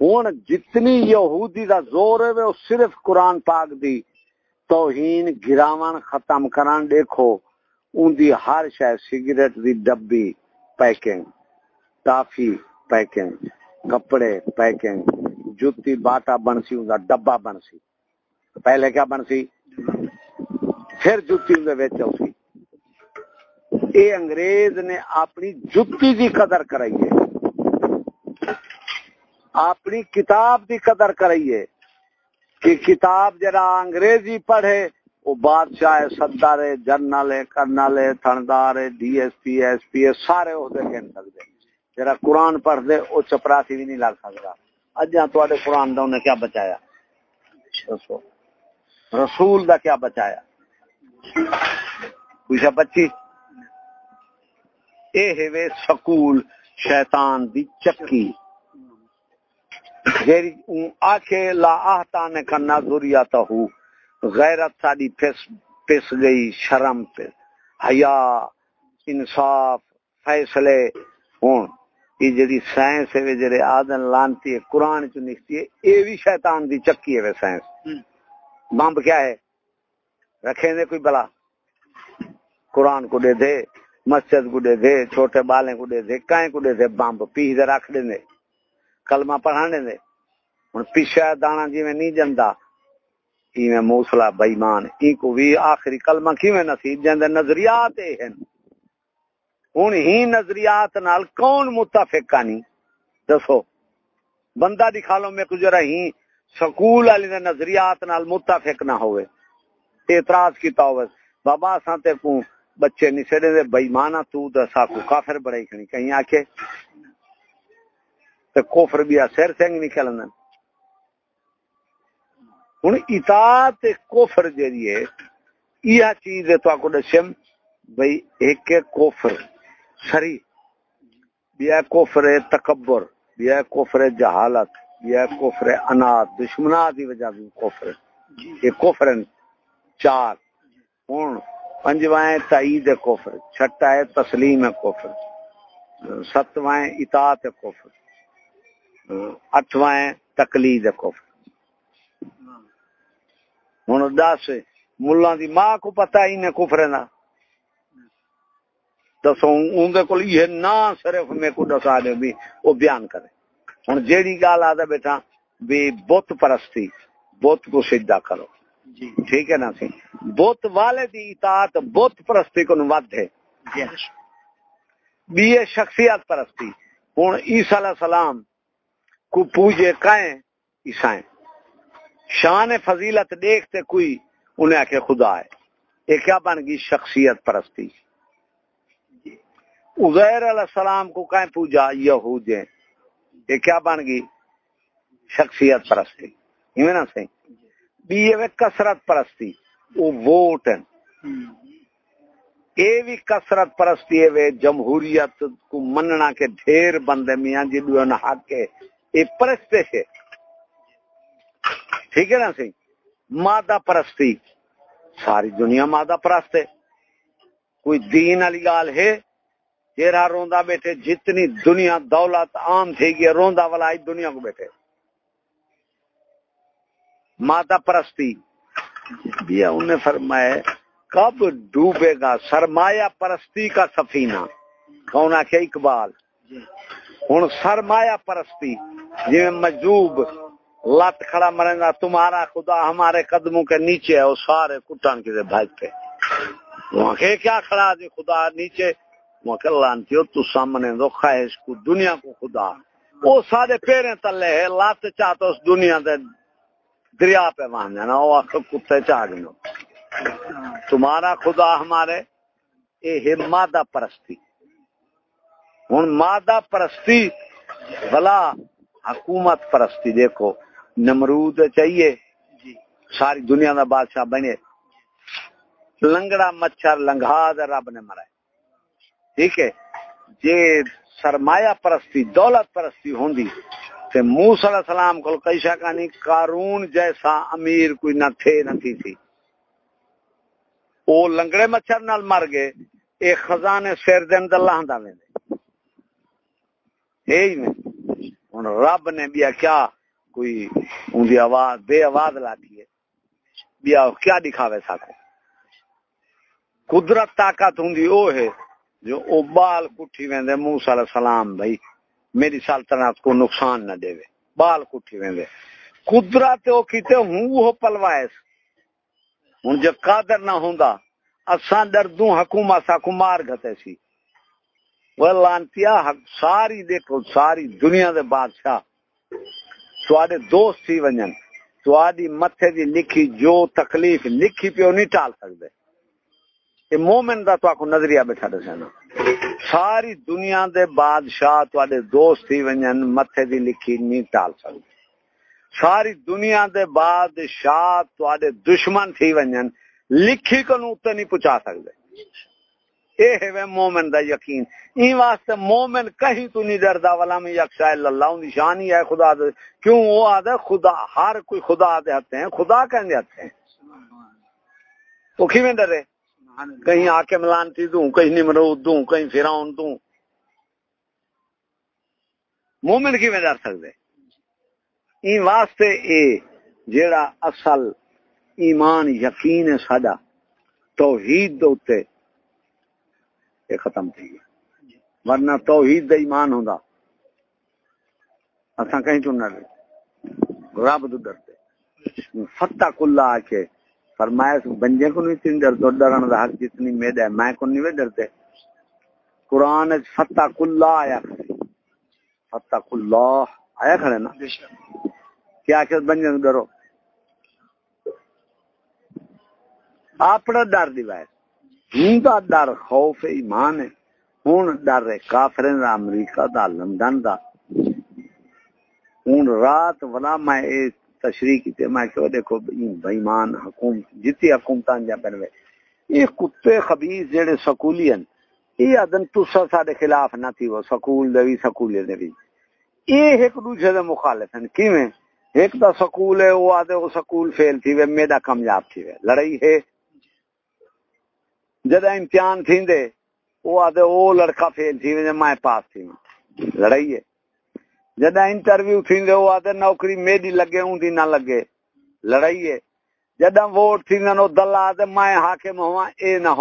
ہوں جتنی یہودی دا زور ہے، وہ صرف قرآن پاک دی توہین گراون ختم کران دیکھو ان دی ہر شاید سگریٹ دی ڈبی پیکنگ، ٹافی پیکنگ، کپڑے پیکنگ جتی باٹا بنسی ان کا ڈبا بنسی۔ پہلے کیا بنسی؟ پھر جتی ان اسی اے انگریز نے اپنی جتی کی قدر کرائی ہے۔ اپنی کتاب کی قدر کرائی ہے کہ کتاب جرا انگریزی پڑھے وہ بادشاہ سردار جنرل ہے کرنل ہے تھندار ہے D S P S P S سارے عہدے گن سکتے جرا قرآن پڑھ دے وہ چپراسی بھی نہیں لگ سکتا اج تے قرآن دا انہیں کیا بچایا؟ رسول دا کیا بچایا؟ کوئی بچی؟ اے وے سکول شیطان دی چکی جیری آکھے لا آہتا نے کنا ذریعتا ہو غیرت ساڑی پس, پس گئی شرم پہ حیا انصاف فیصلے ہون یہ جڑی سائنس ہے جڑے آدن لانتی ہے قرآن چ نکتی ہے اے بھی شیطان دی چکی ہے سائنس بمب کیا ہے رکھیں دے کوئی بلا قرآن کو دے دے مسجد کو دے دے چھوٹے بالے کو دے دے کائیں کو دے دے بمب پی دے رکھ دے دے کلمہ پڑھانے دے ہن پیچھے دانا جی میں نہیں جندا ای میں موصلہ بے ایمان ای کو بھی آخری کلمہ کیویں نصیب؟ جندے نظریات ہیں ہن۔ ہن ہی نظریات نال کون متفق کانی دسو، بندہ دکھا لو میں کچھ جرا ہی، سکول والی دے نظریات نال متفق نہ ہوئے۔ اعتراض کیتا ہوئے، بابا اساں تے کو بچے نسڑے دے بےمانا تو دسا کو کافر بڑے کھنی کہیں آکھے تے کفر بھی سر سنگ نکلن ہن اطاعت کفر جڑی ہے یہ چیز ہے تو کو دسم بھئی ایک کفر سری۔ بیا کفر تکبر بیا کفر جہالت بیا کفر انات دشمنا دی وجہ بھی کفر۔ یہ کفر چار۔ ہن پنجوائیں تائید کفر، چھٹا ہے تسلیم کفر ستوائیں اطاعت کفر اٹھوائیں تقلید کفر۔ ہوں دس ملا دی ماں کو پتا ہی نے کفر نا۔ دسو اندر کو یہ نہ صرف میں کو دسا دے بھی وہ بیان کرے۔ ہوں جیڑی گال آدھا بیٹا بھی بت پرستی، بت کو سیدھا کرو۔ ٹھیک ہے نا سی بت والے دی اطاعت بت پرستی کو ود ہے۔ بی شخصیت پرستی۔ ہوں عیسیٰ علیہ السلام کو پوجے کائیں عیسائیں۔ شان فضیلت دیکھتے کوئی انہیں آکے خدا ہے۔ یہ کیا بن گئی شخصیت پرستی؟ عزیر علیہ السلام کو کہیں پوجا؟ یہود ہیں۔ یہ کیا بن گئی شخصیت پرستی؟ نا صحیح بی کسرت پرستی وہ ووٹ اے بھی کسرت پرستی ہے جمہوریت کو مننا کے ڈھیر بندے میاں جی دو حق کے اے پرستے سے ٹھیک ہے نا سی مادہ پرستی ساری دنیا مادہ پرست ہے کوئی دین علی گال ہے جیرا روندا بیٹھے جتنی دنیا دولت عام تھی گئی روندا والا دنیا کو بیٹھے مادہ پرستی۔ بیا انہیں فرمایا کب ڈوبے گا سرمایہ پرستی کا سفینہ؟ کون آخیا اقبال۔ ہوں سرمایہ پرستی جی مجوب لت کھڑا مرے گا تمہارا خدا ہمارے قدموں کے نیچے ہے وہ سارے کٹان کے بھاجتے وہاں کے کیا کھڑا جی خدا نیچے؟ وہاں کہ لانتی ہو تو سامنے دو خواہش کو دنیا کو خدا۔ وہ سارے پیرے تلے ہے لات چاہتا اس دنیا دے دریا پہ مان جانا وہ آخر کتے چاہ گئے تمہارا خدا ہمارے یہ ہے مادہ پرستی۔ ہوں مادہ پرستی بلا حکومت پرستی۔ دیکھو نمرود چاہیے۔ جی۔ ساری دنیا کا بادشاہ بنے۔ لنگڑا مچھر لنگا رب نے مرا ٹھیک ہے؟ جی سرمایہ پرستی دولت پرستی ہوں تے موس علیہ السلام کو کئی شکانی قارون جیسا امیر کوئی نہ تھے، نہ تھی تھی۔ او لنگڑے مچھر نال مر گئے، اے خزانے سیر دن دلہ ہندا میں ہی میں۔ ہن رب نے بیا کیا کوئی ان دی آواز، بے آواز لاتی ہے۔ بیا کیا دکھاوے ساکو قدرت طاقت ہوں او ہے جو او بال کٹھی ویندے موسی علیہ السلام بھائی۔ میری سلطنت کو نقصان نہ دے بال کٹھی ویندے قدرت او کیتے ہوں وہ پلوائے ہن جے قادر نہ ہوندا، اساں دردوں حکومت سا کو مار گتے سی۔ وہ لانتیا ساری دیکھو، ساری دنیا دے بادشاہ۔ تواڈے دوست تھی ونجن۔ تواڈی متھے دی لکھی جو تکلیف لکھی پیو نہیں ٹال سکدے۔ یہ مومن دا تو کو نظریہ بیٹھا دسے نا ساری دنیا دے بادشاہ تواڈے دوست تھی ونجن، متھے دی لکھی نہیں ٹال سکدے ساری دنیا دے بادشاہ تواڈے دشمن تھی ونجن، لکھی کو نوتے نہیں پہنچا سکدے۔ اے ہے مومن دا یقین۔ این واسطے مومن کہیں تو نہیں ڈردا والا میں یکشا اللہ ان شان ہی ہے خدا دے۔ کیوں وہ آدھے خدا، ہر کوئی خدا دے ہتے ہیں، خدا کہیں دے ہتے ہیں۔ تو کیویں ڈرے؟ کہیں آ کے ملانتی دوں، کہیں نمرود دوں، کہیں فراؤن دوں۔ مومن کی میں ڈر سکتے این واسطے اے جیڑا اصل ایمان یقین ہے ساڈا، توحید دوتے یہ ختم تھی گیا۔ ورنہ توحید دا ایمان ہوندا۔ اساں کہیں چون نہ رب تو ڈرتے فتح کلا آ کے فرمایا بنجے کو نہیں تین ڈر تو ڈرن دا حق جتنی میڈ ہے میں کو نہیں ڈرتے۔ قرآن فتح کلا آیا فتح کلا آیا کھڑے نا؟ کیا کہ بنجے ڈرو۔ اپنا ڈر دیوائے ہوں دا ڈر خوف ایمان ہے۔ ہوں ڈر ہے کافرین دا امریکہ دا لندن دا۔ ہوں رات ولا میں تشریح کی میں کہ دیکھو بےمان حکومت، جتنی حکومت جا پہنوے یہ کتے خبیز جڑے سکولی ہیں یہ ادن تسا سارے خلاف نہ تھی، وہ سکول دے بھی سکولے دے بھی یہ ایک دوسرے دے مخالف ہیں کیویں؟ ایک دا سکول ہے وہ آدھے وہ سکول فیل تھی وے میرا کامیاب تھی وے۔ لڑائی ہے۔ جدا امتحان تھی دے وہ آدھے وہ لڑکا فیل تھی وے میں پاس تھی لڑائی ہے۔ جدا انٹرویو تھی دے وہ آدھے نوکری میری لگے ہوں دی نہ لگے لڑائی ہے۔ جدا ووٹ تھی نو دلہ آدھے میں حاکم ہوا اے نہ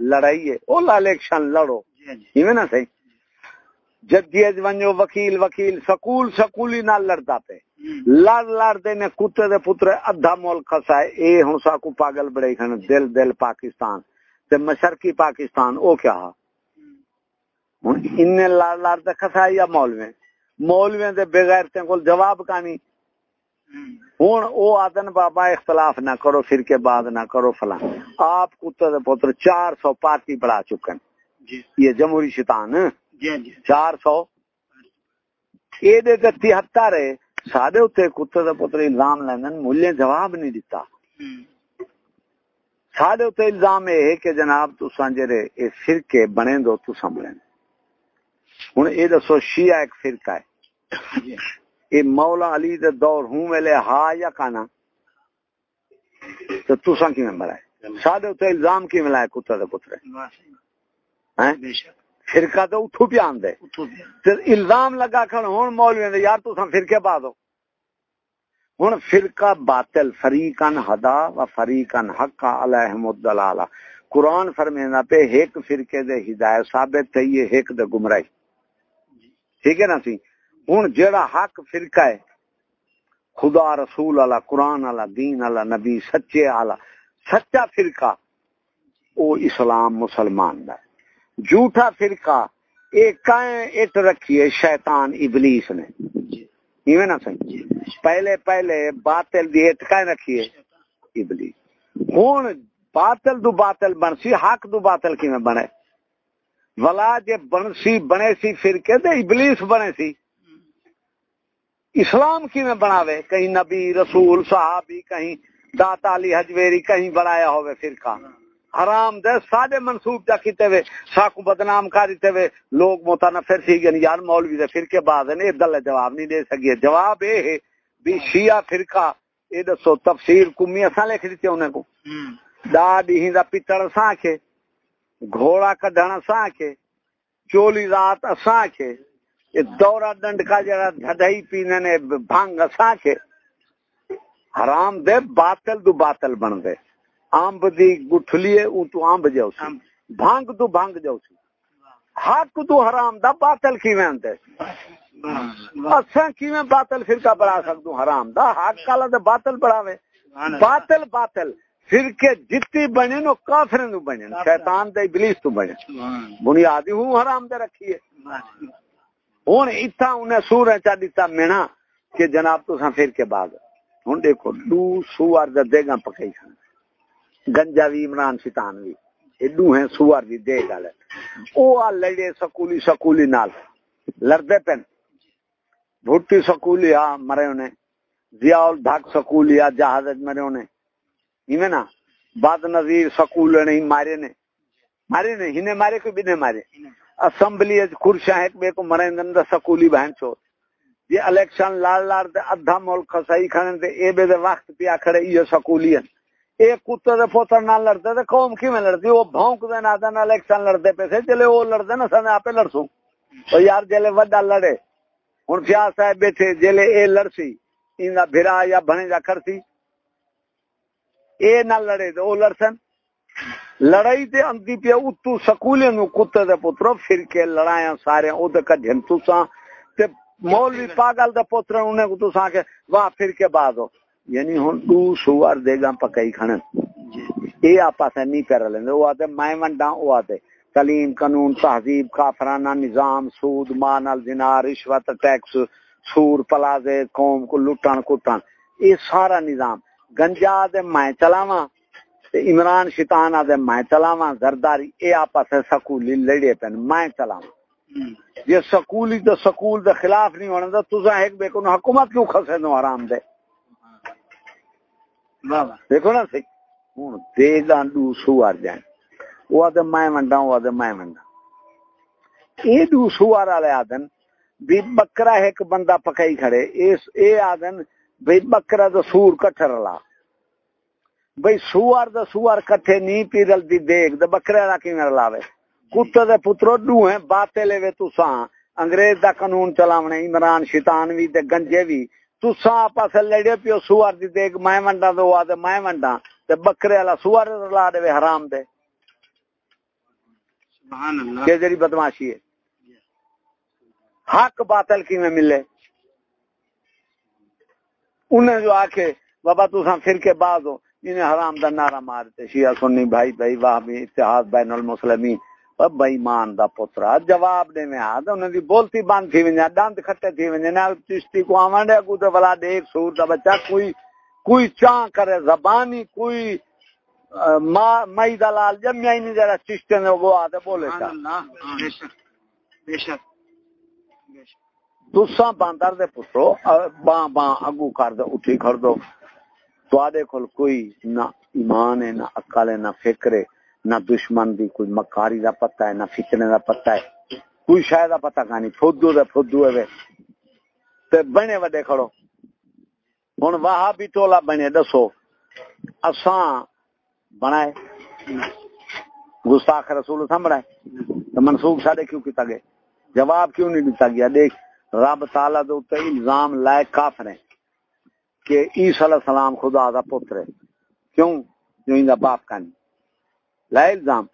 لڑائی ہے۔ او الیکشن لڑو۔ جی، جی۔ ہی میں نہ صحیح۔ جدیج ونجو وکیل وکیل سکول سکولی نہ لڑتا پہ لڑ لڑ دے نے کتے دے پتر ادھا ملک خسائے اے ہوں سا کو پاگل بڑے کھن دل دل پاکستان۔ تے مشرقی پاکستان او کیا؟ ہوں۔ ان لڑ لڑ دے خسائے یا مولوے؟ مولوی دے بغیر تے کول جواب کانی؟ ہوں او آدن بابا اختلاف نہ کرو کے بعد نہ کرو فلاں۔ آپ کتے دے پتر چار سو پارٹی بڑھا چکن جی۔ یہ جمہوری شیطان جی جی۔ چار سو۔ یہ دے تے تہتر ہے سادے اتنے کتے دا پتر الزام لیندن ملے جواب نہیں دیتا سادے اتنے الزام یہ ہے کہ جناب تساں جڑے اے فرقے بنے دو تساں بنے ہن اے دسو، شیعہ ایک فرقہ ہے۔ اے مولا علی دے دور ہوں ویلے ہا یا کانا؟ تو تساں کیویں مرائے سادے اتنے الزام کی ملائے کتے دا پتر ہیں۔ فرقہ تو اتھو پہ آن دے الزام لگا کھڑ ہون مولوی دے یار تساں فرقے پا دو۔ ہن فرقہ باطل فریقن ہدا و فریقن حق علیہم الدلالہ۔ قرآن فرمینا پہ ایک فرقے دے ہدایت ثابت ہے، یہ ایک دے گمراہی۔ ٹھیک ہے نا سی؟ ہن جڑا حق فرقہ ہے، خدا رسول والا قرآن والا دین والا نبی، سچے والا سچا فرقہ او اسلام مسلمان دا ہے۔ جھوٹا فرقہ ایک کائیں اٹ رکھی ہے شیطان ابلیس نے۔ ایویں نہ صحیح پہلے پہلے باطل دی اٹکائے رکھیے؟ ابلی ہوں باطل دو باطل بنسی حق دو باطل کی میں بنے؟ ولا جے بنسی بنے سی کے دے ابلیس بنے سی۔ اسلام کی میں بناوے کہیں نبی رسول صحابی کہیں داتا علی حجویری کہیں بنایا ہوئے فرقہ۔ حرام دے ساڈے منسوب جا کیتے وے ساکو بدنام کر دیتے وے۔ لوگ متنفر سی گن یار مولوی دے فرقے بعد نے دل جواب نہیں دے سکے جواب اے ہے بھی شیعہ فرقہ اے دسو تفسیر کمی اساں لکھ دیتے انہیں کو۔ ڈاڈی ہیندا پتڑ اساں کے۔ گھوڑا کڈھن اساں کے چولی رات اساں کے اے دورا ڈنڈ کا جڑا دھڑائی پینے نے بھنگ اساں کے حرام دے باطل دو باطل بن دے۔ آمب دی گٹھلی ہے اون تو آمب جاؤ سی۔ بھنگ تو بھنگ جاؤ سی۔ حق تو حرام دا باطل کیویں اندے اساں کیویں باطل فرقہ بنا سکدو حرام دا حق کالا تے باطل بڑھاوے باطل باطل۔ فرقے جتنی بنے نو کافر نو بنے شیطان تے ابلیس تو بنے۔ بنیادی ہوں حرام دے رکھیے ہن ایتھا انہیں سورہ چا دیتا مینا کہ جناب تو پھر کے بعد ہن دیکھو دو سوار دے دیگا پکائی کھانا گنجا بھی عمران شیطان بھی ایڈو ہیں سوار بھی دے گل او آ لڑے سکولی سکولی نال۔ لڑدے پن بھٹی سکولی آ مرے انہیں۔ ضیاء الحق سکولی آ جہاز مرے انہیں۔ ایویں نا باد نظیر سکول نہیں مارے نے۔ مارے نے ہنے مارے کوئی بھی نہیں مارے۔ اسمبلی کرشا ایک بے کو مرے اندر سکولی بہن چھو یہ الیکشن لال لال دے ادھا ملک صحیح کھڑے تے اے بے دے وقت پیا کھڑے یہ سکولی ہیں۔ ایک کتے دے پوتر نال لڑتے تے قوم کی میں لڑتی؟ وہ بھونک دے نہ دے الیکشن لڑتے پے سے چلے وہ لڑتے نا، سنے آپ لڑسوں۔ تو یار جلے وڈا لڑے۔ ہن فیاض صاحب بیٹھے، جلے اے لڑسی ایندا بھرا یا بنے جا کرسی۔ اے نہ لڑے تے او لڑسن۔ لڑائی تے اندی پیا، اتو سکولے نو کتے دے پترو پھر کے لڑایاں سارے او تے کڈھن تساں۔ تے مولوی پاگل دے پتر انہیں کو تساں کے واہ پھر کے بعد ہو۔ یعنی ہوں دو سوار دے گا پکائی کھانا یہ آپ نہیں کر لیں وہ آتے میں ونڈا وہ آتے تعلیم، قانون، تہذیب، کافرانہ، نظام، سود، مال زنا رشوت، ٹیکس، سور، پلازے، قوم کو لٹن کٹن یہ سارا نظام۔ گنجا دے میں چلاواں عمران شیطان دے میں چلاواں، زرداری، اے آپس سکولی لڑے پن، میں چلاواں۔ یہ سکولی تو سکول دے خلاف نہیں ہونا، تو ایک بے کو حکومت کیوں کھسے نو آرام دے؟ دیکھو نا سی ہوں دے گانڈو سوار جائیں۔ وہ آدھے میں منڈا وہ آدھے میں منڈا اے دو سوار والے آدن بھی بکرا ایک بندہ پکائی کھڑے اے آدن بھئی بکرا دا سور کٹھر لا۔ بھئی سوار دا سوار کٹھے نہیں پیرل دی دیکھ دا بکرا را کی میرا لاوے؟ کتا دے پترو ہیں باتے لے وے تو ساں انگریز دا قانون چلاونے عمران شیطانوی دے گنجے وی۔ تو سا آپس لڑے پیو سوار دی دیکھ میں منڈا دو میں تے بکرے والا سوار لا دے حرام دے۔ جری بدماشی ہے۔ حق باطل کی میں ملے؟ انہیں جو آکے بابا تو سا پھر کے بعد ہو، انہیں حرام دا نعرہ مارتے، شیعہ سنی بھائی بھائی واہ بھی اتحاد بین المسلمین بےمان دا پترا، جواب دے میں آد ہاں، انہاں دی بولتی بند تھی ونجا دند کھٹے تھی ونجا نال چشتی کو آوان دے کو تے بلا دیکھ سور دا بچہ، کوئی کوئی چاں کرے زبانی، کوئی ما، مئی دلال جمعی نہیں جڑا چشتے نے، وہ آدے بولے چاہ تسا باندر دے پترو باں باں اگو کر دو، اٹھی کھڑ دو۔ تو کول کوئی نہ ایمان ہے، نہ عقل ہے، نہ فکر ہے، نہ دشمن دی کوئی مکاری دا پتہ ہے، نہ فتنے دا پتہ ہے۔ کوئی شاید دا پتہ کہانی، فدو دے فدو ہے تے بنے وڈے کھڑو۔ ہن وہاں بھی ٹولا بنے، دسو۔ اساں بنائے گستاخ رسول اساں بنائے تو منسوخ ساڈے کیوں کیتا گئے جواب کیوں نہیں دیتا گیا؟ دیکھ۔ رب تعالی دے اوتے الزام لائے کافر ہیں کہ عیسی علیہ السلام خدا دا پتر ہے۔ کیوں؟ جو ایندا باپ کانی لائے الزام۔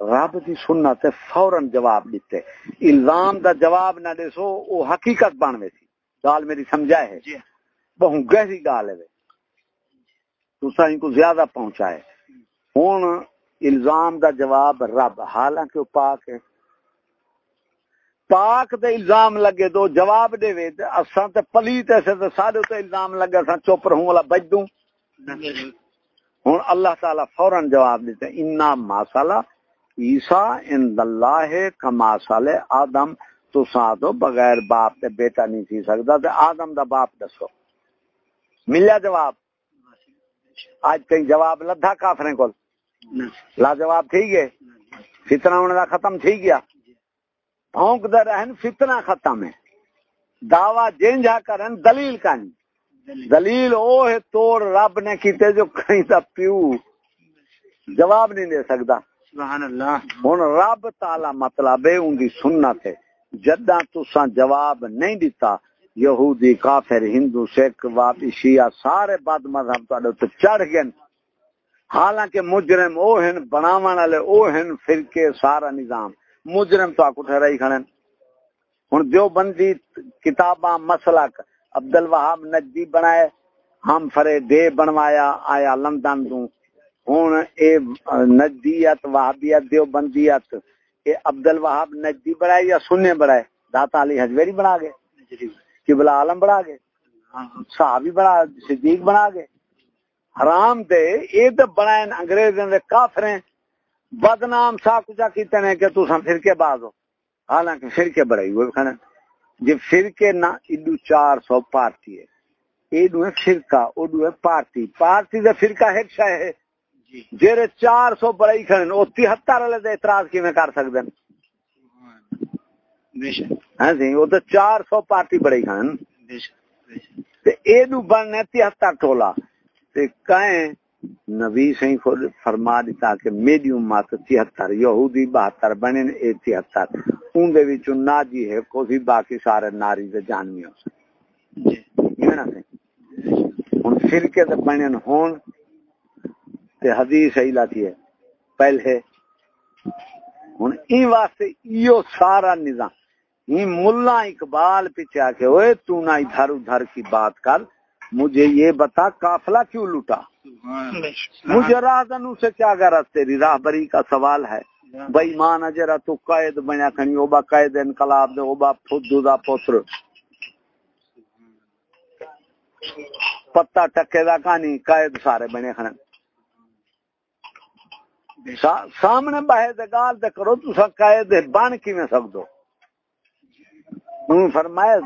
رب دی سنت فورن جواب دیتے۔ الزام دا جواب نہ دے سو او حقیقت بنوے سی گال میری سمجھائے ہے؟ جی۔ بہت گہری گال ہے تسا ان کو زیادہ پہنچائے۔ ہن الزام دا جواب رب حالانکہ پاک ہے پاک دے الزام لگے دو جواب دے وے تے اساں تے پلیت ایسے تے سارے تے الزام لگے اساں چپ رہوں والا بچ دوں۔ ہن اللہ تعالی فورن جواب دیتے انا ماسالا عیسی ان اللہ کما سال آدم تو ساتھ بغیر باپ تے بیٹا نہیں تھی سکدا تے آدم دا باپ دسو۔ ملیا جواب؟ آج کہیں جواب لدھا کافریں کول؟ لا جواب تھی گئے فتنہ ہونے دا ختم تھی گیا۔ بھونک دے رہن فتنہ ختم ہے۔ دعویٰ جینجا کرن دلیل نہیں دلیل او ہے توڑ رب نے کیتے جو کہیں دا پیو۔ جواب نہیں دے سکتا سبحان اللہ۔ ہن رب تعالی مطلب ہے ان دی سنت ہے۔ جداں تساں جواب نہیں دیتا یہودی کافر ہندو سکھ واپی شیعہ سارے بد مذہب تواڈے تے چڑھ گئے حالانکہ مجرم او ہن بناون والے او ہن فرقے سارا نظام۔ مجرم تو آکو ٹھہرائی کھڑن ہن جو بندی کتاباں مسلک عبد الوہاب نجدی بنائے، ہم فرے دے بنوایا، آیا لندن تو ہن اے نجدیت، وہابیت دیو بندیت اے عبد الوہاب نجدی بنائے یا سننے بنائے؟ داتا علی حجویری بنا گئے، قبلہ عالم بنا گئے، صحابی بنا، صدیق بنا گئے۔ حرام دے اے تے بنائے انگریزوں دے کافریں۔ بدنام سا کچھ کیتے نے کہ پھر کے بعد ہو۔ حالانکہ کے بڑائی ہوئے کھانا پھر کے نہ ایڈو چار سو پارٹی ہے۔ ایڈو ہے فرقہ اوڈو ہے پارٹی۔ پارٹی دے فرقہ ایک شاہ ہے۔ جی۔ جیرے چار سو بڑائی کھڑے او تہتر والے دے اعتراض کی میں کر سکتے ہاں جی وہ تو چار سو پارٹی بڑائی کھڑے ایڈو بننے تہتر ٹولا۔ تے کہیں نبی سے فرما دیتا کہ میری امت تہتر یہودی بہتر بنے اے تہتر۔ ان دے وچوں ناجی ہے کوئی باقی سارے ناری دے جانمی ہو سکتے ہن فرقے تے بنے ہون تے حدیث ہی لاتی ہے۔ پہلے ہن این واسطے ایو سارا نظام۔ یہ ملا اقبال پیچھے آ کے ہوئے تو نہ ادھر ادھر کی بات کر مجھے یہ بتا قافلہ کیوں لوٹا؟ مجھے راہ دنو سے کیا غرض تیری؟ راہ بری کا سوال ہے۔ بھائی مان اجرا تو قائد بنیا کھنی او با قائد انقلاب دے او با فدو دا پتر۔ پتا ٹکے دا کہانی قائد سارے بنے کھن سامنے بہے دے گال دے کرو تو سا قائد بن کی میں سکدو انہوں فرمایا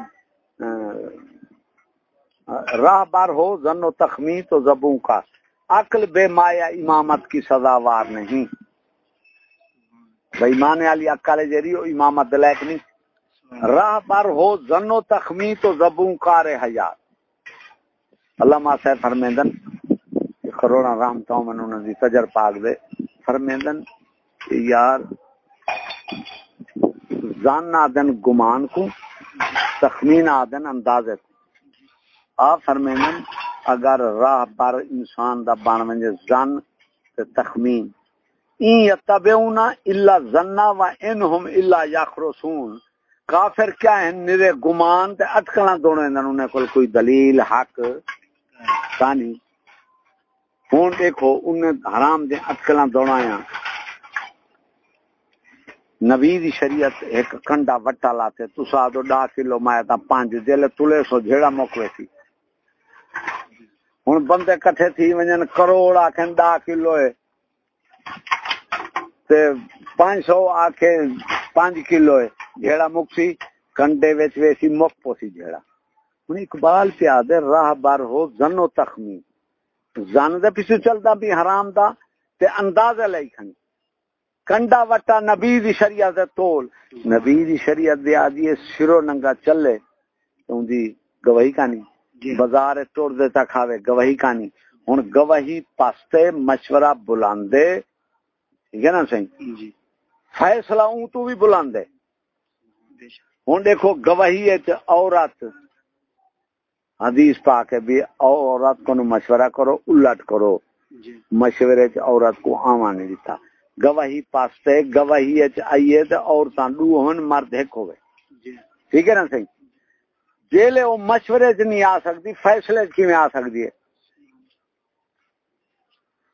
راہ بار ہو، زن و تخمی تو زبوں کا۔ عقل بے مایا امامت کی سزاوار نہیں۔ بھائی مانے والی عقل جری امامت دلیک نہیں۔ راہ بار ہو، زن و تخمی تو زبوں کا حیات علامہ صاحب فرمیندن کروڑا رحمتوں میں انہوں نے تجر پاک دے۔ فرمیندن یار زان آدن گمان کو، تخمین آدن اندازے کو۔ آپ فرمینن اگر راہ پر انسان دا بان ونجے زن تے تخمین، این یتبعونا الا زننا و انہم الا یخرسون۔ کافر کیا ہیں؟ نرے گمان تے اٹکلاں دونوں اندر انہیں کوئی کوئی دلیل، حق ثانی ہون دیکھو انہیں حرام دے اٹکلاں دونوں نبی دی شریعت ایک کنڈا وٹا لاتے تو سا دو ڈا کلو مایا تا پانچ جلے تلے سو جھیڑا موکوے تھی۔ ہوں بندے کٹھے تھی ونجن کروڑ آخن دا کلو ہے۔ پانچ سو آخ پانچ کلو ہے۔ جیڑا مکسی کنڈے وچ ویسی مک پوسی جھیڑا ہن اقبال پیا دے راہ بر ہو، زن و تخمی۔ زن دے پیچھے چلدا بھی حرام دا، تے اندازہ لئی کھنی کنڈا وٹا نبی دی شریعت دے تول۔ نبی دی شریعت دے آدی سرو ننگا چلے۔ تو دی گواہی کانی۔ بازار ٹوڑ دیتا کھاوے گواہی کانی۔ ہن گواہی پاستے مشورہ بلاندے ٹھیک ہے نا صحیح جی. فیصلہ اون تو بھی بلاندے۔ ہوں دیکھو گواہی عورت حدیث پا کے بھی عورت کو مشورہ کرو الٹ کرو۔ جی۔ مشورے چ عورت کو آوا نہیں دیتا گواہی پاستے گواہی آئیے تو عورتاں دو ہن مرد ایک ہوئے جی۔ ٹھیک ہے نا صحیح جیلے وہ مشورے چ نہیں آ سکتی فیصلے کی آ سکتی ہے؟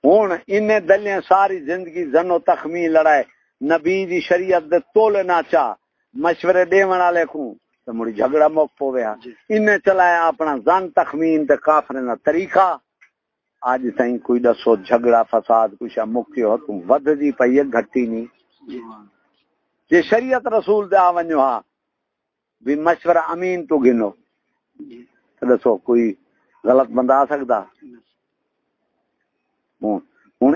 ہوں ان دلیاں ساری زندگی زنو تخمی لڑائے نبی دی شریعت دے تولے نہ چاہ مشورے دیون والے کو تو مڑی جھگڑا موک پویا جی۔ ان چلایا اپنا زن تخمین تے کافرے دا طریقہ۔ اج تائیں کوئی دسو جھگڑا فساد کچھ مکی ہو تم ود دی پئی گھٹی نہیں۔ جی۔ شریعت رسول دے آونجو ہا بھی مشورہ امین تو گنو۔ دسو، کوئی غلط بندہ آ سکتا؟ ہوں۔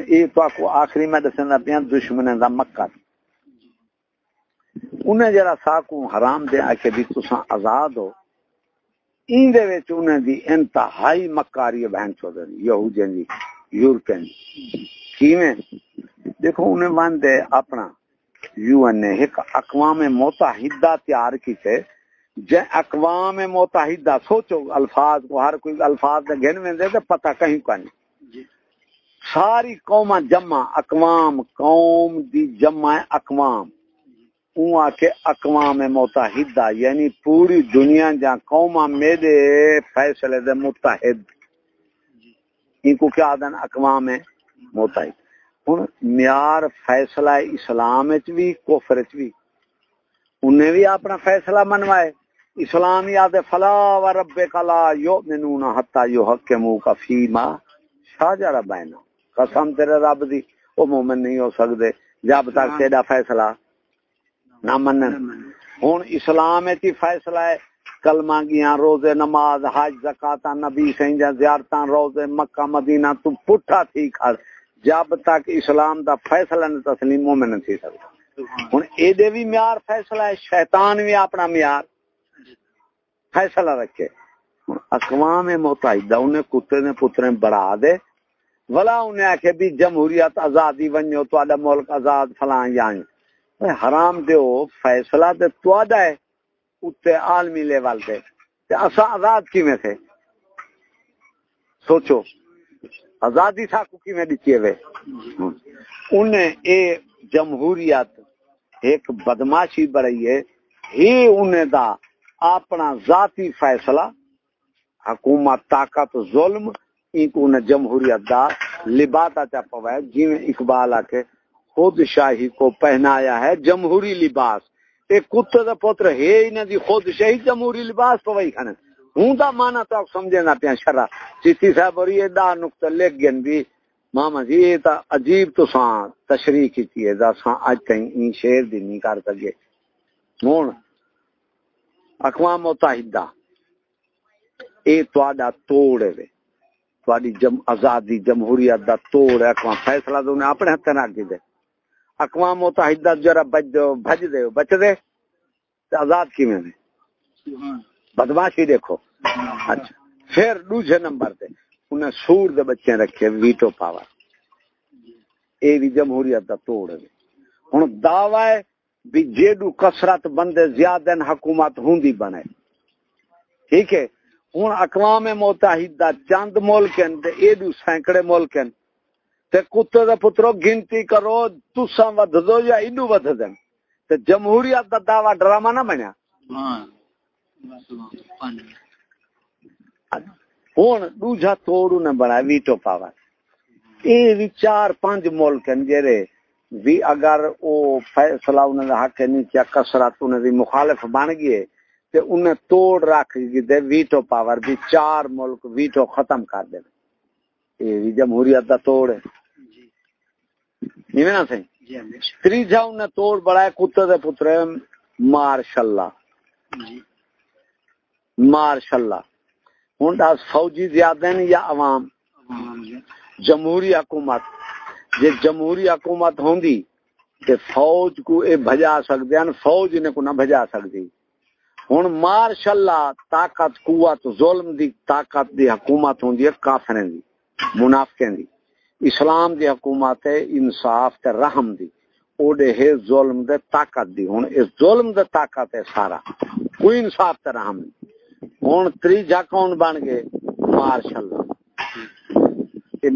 یہ تو کو آخری میں دسنا پیا دشمن دا مکہ۔ انہیں جرا ساکو حرام دے آکے بھی تسا آزاد ہو این دے وچ انہیں دی انتہائی مکاری بہن چودن یہودین دی، یورپین۔ کیویں؟ دیکھو، انہیں باندے اپنا یو این ایک اقوام متحدہ تیار کی تھے جے اقوام متحدہ سوچو الفاظ کو ہر کوئی الفاظ دے گھن میں دے تے پتہ کہیں نہیں۔ جی۔ ساری قوم جمع اقوام قوم دی جمع اقوام۔ اون کے اقوام متحدہ یعنی پوری دنیا جا قوما میرے فیصلے دے متحد۔ ان کو کیا دن اقوام متحد ہن میار فیصلہ اسلام بھی کفر بھی انہیں بھی اپنا فیصلہ منوائے اسلام یاد فلا و رب کلا یؤمنون حتا یحکموا کا فیما شاجر بینا قسم تیرے رب دی او مومن نہیں ہو سکدے جب تک تیرا فیصلہ نہ منن ہوں اسلام کی فیصلہ ہے کلمہ گیا روزے نماز حج زکات نبی سہی زیارتاں روزے مکہ مدینہ تو پٹھا تھی کھڑ جب تک اسلام دا فیصلہ نہ تسلیم مومن نہیں تھی سکتا۔ ہوں اے دے بھی معیار فیصلہ ہے، شیطان بھی اپنا معیار۔ فیصلہ رکھے۔ اقوام متحدہ انہیں کتے نے پترے بڑھا دے۔ ولا انہیں آخے بھی جمہوریت آزادی ونجو تو ملک آزاد، فلاں یا حرام دیو فیصلہ تے تواڈا ہے، اتے عالمی لیول تے۔ تے اسا آزاد کیویں تھے؟ سوچو۔ آزادی تھا کو کیویں دتی ہے انہیں اے جمہوریت ایک بدماشی بڑی ہے۔ ہی انہیں دا اپنا ذاتی فیصلہ۔ حکومت طاقت ظلم ان کو انہیں جمہوریت دا لباتا چا پوائے جیویں اقبال آ کے خود شاہی کو پہنایا ہے، جمہوری لباس۔ ایک کتے دا پتر ہے ہی دی خود شاہی جمہوری لباس پوائی کھانے ہوں دا مانا تو سمجھے نہ پیا شرع چیتی صاحب اور یہ دا نقطہ لکھ گئن بھی۔ ماما جی یہ تا عجیب تو ساں تشریح کی ہے، دا ساں آج کہیں این شیر دی نہیں کر سکے ہوں اقوام متحدہ۔ اے تواڈا توڑ ہے تواڈی جم، آزادی جمہوریت دا توڑ ہے۔ اقوام فیصلہ تو نے اپنے ہتھ نہ کی دے اقوام متحدہ جرا بج بج دے، بچ دے۔ آزاد کی میں بدماشی دیکھو۔ اچھا پھر دوسرے نمبر تے، انہیں سور دے بچے رکھے، ویٹو پاور۔ اے بھی جمہوریت دا توڑ ہے۔ ہن دعوی ہے بھی جیڈو کثرت بندے زیادہ حکومت ہوندی بنے۔ ٹھیک ہے؟ ہن اقوام متحدہ چند ملک ہیں، تے ایڈو سینکڑے ملک ہیں۔ تے کتے دا پترو، گنتی کرو، تساں ود دو یا اینو ود دین تے جمہوریت دا دعوی ڈرامہ نہ بنیا۔ ہاں۔ ہوں دوجا توڑو نے بنا ویٹو پاور اے وی چار پانچ ملک ہیں جڑے بھی اگر او فیصلہ حق نہیں کیا کثرت مخالف بن گئے تے انہیں توڑ رکھ دے ویٹو پاور بھی چار ملک ویٹو ختم کر دے اے بھی جمہوریت دا توڑ ہے نا سی تیجا انہیں توڑ بڑا کتے دے پتر مارش اللہ ماشاء اللہ ہوں فوجی زیادہ یا عوام؟ جمہوری حکومت۔ جی جمہوری حکومت ہوں تے فوج کو اے بھجا سکتے ہیں فوج نے کو نہ بھجا سکتی ہوں مارش اللہ طاقت، قوت، ظلم دی طاقت دی حکومت ہوں کافریں دی، منافقیں دی۔ اسلام دی حکومت ہے، انصاف تے رحم دی۔ اوڈے ہے ظلم دے طاقت دی۔ ہوں اس ظلم دے طاقت ہے سارا۔ کوئی انصاف تے رحم نہیں۔ ہوں تریجا کون بن گئے؟ مارش اللہ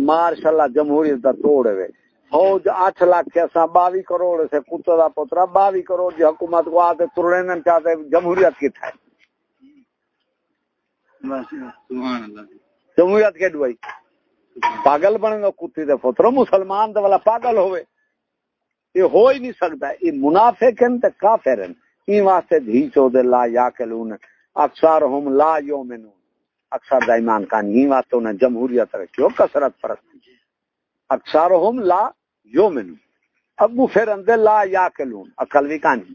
مارش اللہ جمہوریت دا توڑ ہوئے۔ فوج آٹھ لاکھ ایسا باوی کروڑ سے کتا دا پترا۔ باوی کروڑ دی حکومت کو آتے ترنے چاہتے جمہوریت کی تھا جمہوریت کے ڈوائی پاگل بنے گا کتی دے پترا۔ مسلمان دے والا پاگل ہوئے۔ یہ ہو ہی نہیں سکتا۔ یہ منافق ہیں تے کافر ہیں۔ این واسطے دھی چو دے لا یا کلون ہیں اکثر ہم لا یومنون اکثر دا ایمان کا نہیں واسطے انہیں جمہوریت رکھیو کسرت پرستی اکثر ہم لا یومن ابو پھر اندے لا یا کلون اکل بھی کانی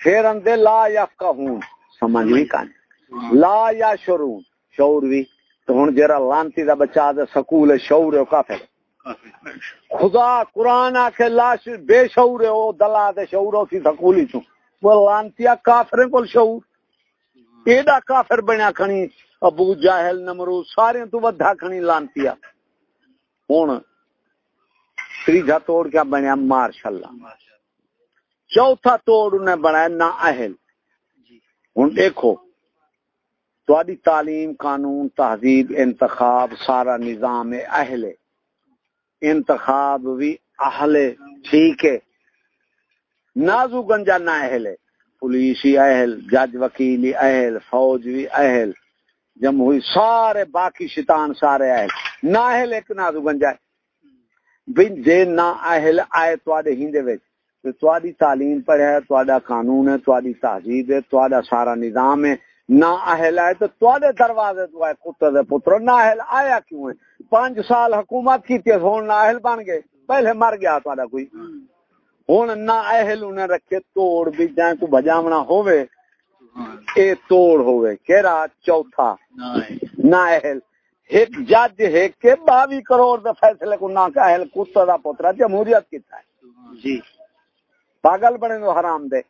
پھر اندے لا یا کہون سمجھ بھی کانی لا یا شرون شعور بھی تو ہن جرا لانتی دا بچہ دے سکول شعور ہے کافر خدا قرآن آکھے، لا بے شعور او دلا دے شعور ہو سی سکولی تو وہ لانتیا کافریں کول شعور۔ ایڈا کافر بنیا کھنی ابو جاہل نمرو سارے تو ودھا کھنی لانتیا ہن تیجا توڑ کیا بنیا؟ مارش اللہ چوتھا توڑ انہیں بنایا نا اہل۔ ہوں دیکھو تھوڑی تعلیم قانون تہذیب انتخاب سارا نظام اہل۔ انتخاب بھی اہل ٹھیک ہے۔ نازو گنجا نہ اہل۔ ہے پولیس ہی اہل، جج وکیل اہل، فوج بھی اہل، جمہوری سارے باقی شیطان سارے اہل۔ نہ اہل ایک نازو گنجا ہے جے نہ اہل آئے تواڈے ہندے وچ تے تواڈی تعلیم پڑھے تواڈا قانون ہے، تواڈی تہذیب ہے، تواڈا سارا نظام ہے۔ نہ اہل آئے تو تواڈے دروازے تو آئے، کتے دے پتر نہ اہل آیا کیوں ہے؟ پانچ سال حکومت کی تے ہن نہ اہل بن گئے۔ پہلے مر گیا تواڈا کوئی۔ ہن نہ اہل انہیں رکھے توڑ بھی جائیں کو بجاونا ہووے اے توڑ ہوئے کہرا چوتھا نہ اہل ایک جج ہے کہ باوی کروڑ دے فیصلے کو نہ کہل کتا دا پترا جمہوریت ہے جی پاگل بنے نو حرام دے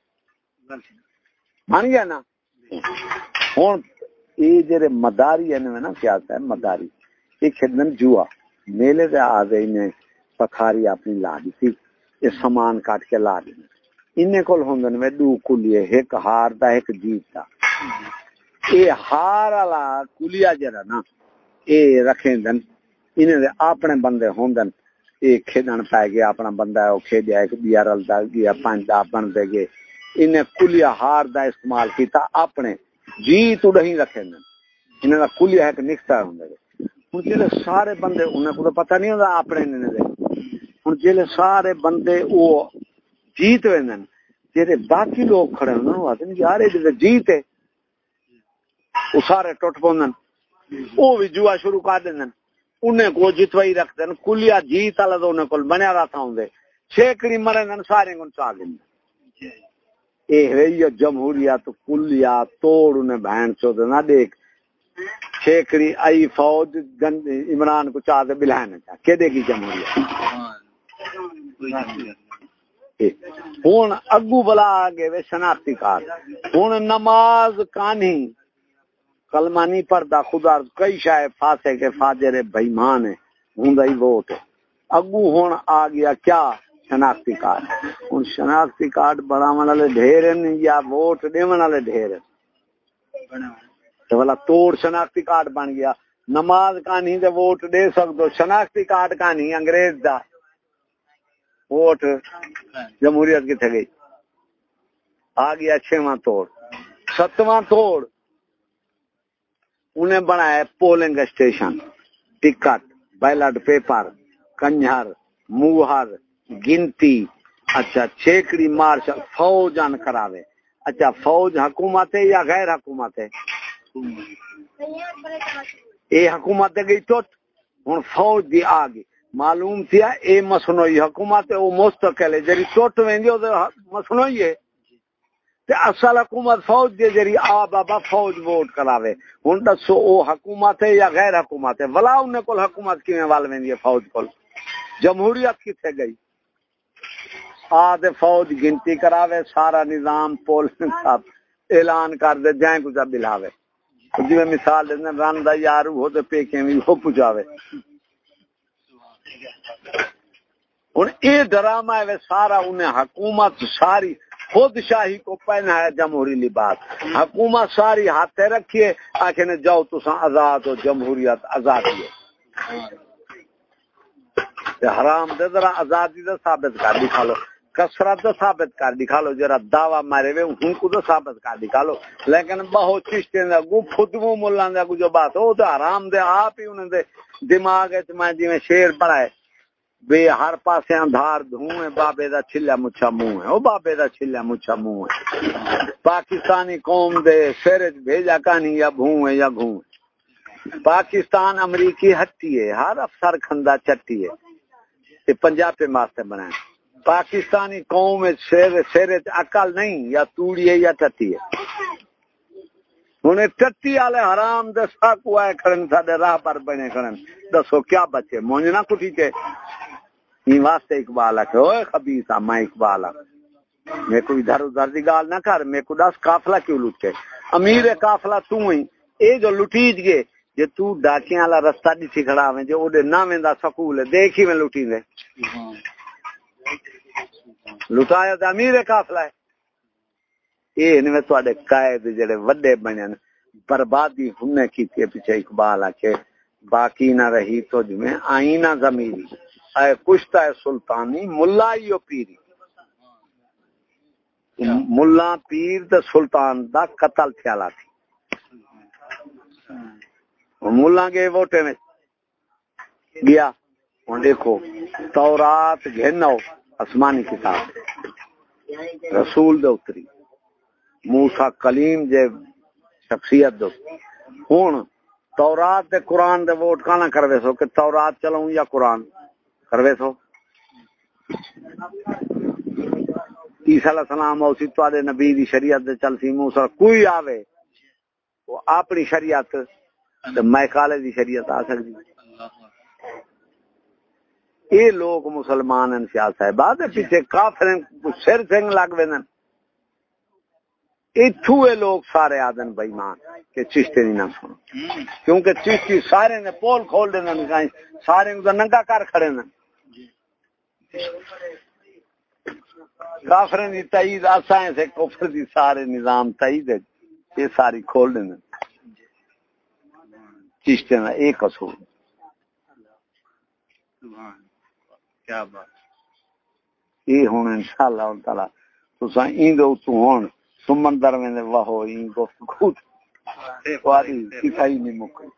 مان گیا نا ہوں یہ جڑے مداری ہیں نا کیا ہے مداری یہ کھیلن جوا میلے دے آ گئے نے پتھاری اپنی لا دی تھی یہ سامان کاٹ کے لا دی انہیں کول ہوندن میں دو کلیے، ایک ہار دا، ایک جیت دا۔ یہ ہار والا کلیا جڑا نا، اے رکھیں دن، انہیں دے اپنے بندے ہوندن اے کھیدن پائے گیا اپنا بندہ ہے وہ کھیدیا، ایک بیا رلتا گیا، پانچ دا بن دے گئے۔ انہیں کلیا ہار دا استعمال کیتا، اپنے جی تو نہیں دن۔ انہیں دا کلیا ایک نکتا ہوندے گئے ان جلے سارے بندے انہیں کو پتہ نہیں ہوتا اپنے انہیں دے۔ ان جلے سارے بندے وہ جیت ویندن جیرے باقی لوگ کھڑے ہوندن وہ آتے یار یہ جیت ہے وہ سارے ٹوٹ پوندن وہ بھی جوا شروع کر دیں انہیں کو جتوائی رکھ دیں کلیا جیت والا تو انہیں کول بنیا رہا تھا ہوں چھیکڑی مرے دن سارے کو چاہ دیں اے ہے جمہوریت کلیا توڑ انہیں بہن چو نہ دیکھ چھیکڑی آئی فوج عمران کو چاہ دے بلہنے چاہ کہ دے گی جمہوریت جی۔ ہوں اگو بلا آگے وے شناختی کار۔ ہوں نماز کانی۔ کلمہ نہیں پڑھتا خدا کئی شاید فاسے کے فاجر بےمان ہے ہوں ووٹ اگو ہوں آ گیا کیا شناختی کارڈ ہوں شناختی کارڈ بڑا والے ڈھیر یا ووٹ دے والے ڈھیر والا توڑ شناختی کارڈ بن گیا۔ نماز کا نہیں تو ووٹ دے سکتے شناختی کارڈ کا نہیں انگریز دا۔ ووٹ جمہوریت کتنے گئی۔ آ گیا چھواں توڑ ستواں توڑ۔ انہیں بنایا polling station ticket ballot paper کنجر موہر گنتی۔ اچھا چھیکڑی مارشل فوج ان کراوے۔ اچھا فوج حکومت ہے یا غیر حکومت ہے؟ اے حکومت گئی تو ہوں فوج دی آ گئی معلوم تھیا، اے مسنوئی حکومت ہے وہ مستقل ہے جی ٹوٹ وی مسنوئی ہے۔ تے اصل حکومت فوج دے جری آ بابا فوج ووٹ کراوے۔ ہن دسو او حکومت ہے یا غیر حکومت ہے؟ ولا ان کول حکومت کیویں وال ویندی ہے فوج کول؟ جمہوریت کتے گئی؟ آ دے فوج گنتی کراوے، سارا نظام پولیس سب اعلان کر دے، جائیں کچھ بلاوے۔ جی میں مثال دینا رن دا یار ہو تے پیکیں بھی ہو پجاوے ہن اے ڈرامہ ہے، سارا انہیں حکومت ساری خود شاہی کو پہنا ہے جمہوری لباس۔ حکومت ساری ہاتھ رکھیے آخر جاؤ تو آزاد ہو، جمہوریت آزادی ہے۔ حرام دے، ذرا آزادی دا ثابت کر دکھا لو کسرت تو ثابت کر دکھا لو جرا دعوی مارے وے، ہن کو تو ثابت کر دکھا لو لیکن بہت چشتے دا گو خودمو مولا دا گو جو بات ہو تو حرام دے، آپ ہی انہاں دے دماغ وچ میں جی جویں شیر پڑھا ہے۔ بے ہر پاسے اندھار دھوئے بابے دا چھلیا مچھا منہ ہے۔ او بابے دا چھلیا مچھا منہ ہے۔ پاکستانی قوم دے سرج بھیجا کانی یا بھوں ہے یا گھوں ہے۔ پاکستان امریکی ہٹی ہے، ہر افسر کھندا چٹی ہے۔ یہ پنجاب پہ ماستے بنائے پاکستانی قوم سیر سرج عقل نہیں، یا توڑی ہے یا ٹٹی ہے۔ انہیں ٹٹی والے حرام دے ساکو آئے کھڑن ساڈے راہ پر بنے کھڑن۔ دسو کیا بچے مونجنا کٹی کے واسطے اقبال آ اوے خبیث میں اقبال آ کو ادھر ادھر دی گال نہ کر میں کو دس قافلہ کیوں لٹے امیر قافلہ تو ہی اے جو لٹیج گئے جے تو ڈاکیاں والا رستہ ڈٹھی کھڑا ہوے جو اودے نہ ویندا سکول ہے میں لٹایا تے امیر قافلہ ہے۔ نے تواڈے قائد جڑے وڈے بنن بربادی ہنے کیتی پیچھے اقبال آ کے باقی نہ رہی تو جمیں آئینہ ضمیری اے کشتا ہے سلطانی ملا ہی پیری ملا پیر تے سلطان دا قتل تھیالا تھی ملا گئے ووٹے میں گیا ہوں دیکھو تورات گھنو آسمانی کتاب رسول دے اتری موسا کلیم جے شخصیت دو ہوں تورات دے قرآن دے ووٹ کانا کروے سو؟ کہ تورات چلاؤں یا قرآن کروے سو؟ عیسیٰ علیہ السلام اسی تو نبی دی شریعت دے چل سی موسیٰ کوئی آوے، وہ اپنی شریعت میں کالے دی شریعت آ سکتی اے لوگ مسلمان ہیں سیاہ صاحبہ دے پیچھے کافر سر سنگ لگ وینن اتھو اے لوگ سارے آدن بھائی کہ چشتے نہیں نہ سنو۔ کیونکہ چشتی سارے نے پول کھول دینا سارے ننگا کر کھڑے نا کافر دی تائید آسائیں سے کفر دی سارے نظام تائید ہے، یہ ساری کھول دینا چشتے نا ایک اصول۔ کیا بات یہ ہوں انشاءاللہ تعالی تو سا این دو ہون۔ سمندر میں واہ گفتگو تھی نہیں مکئی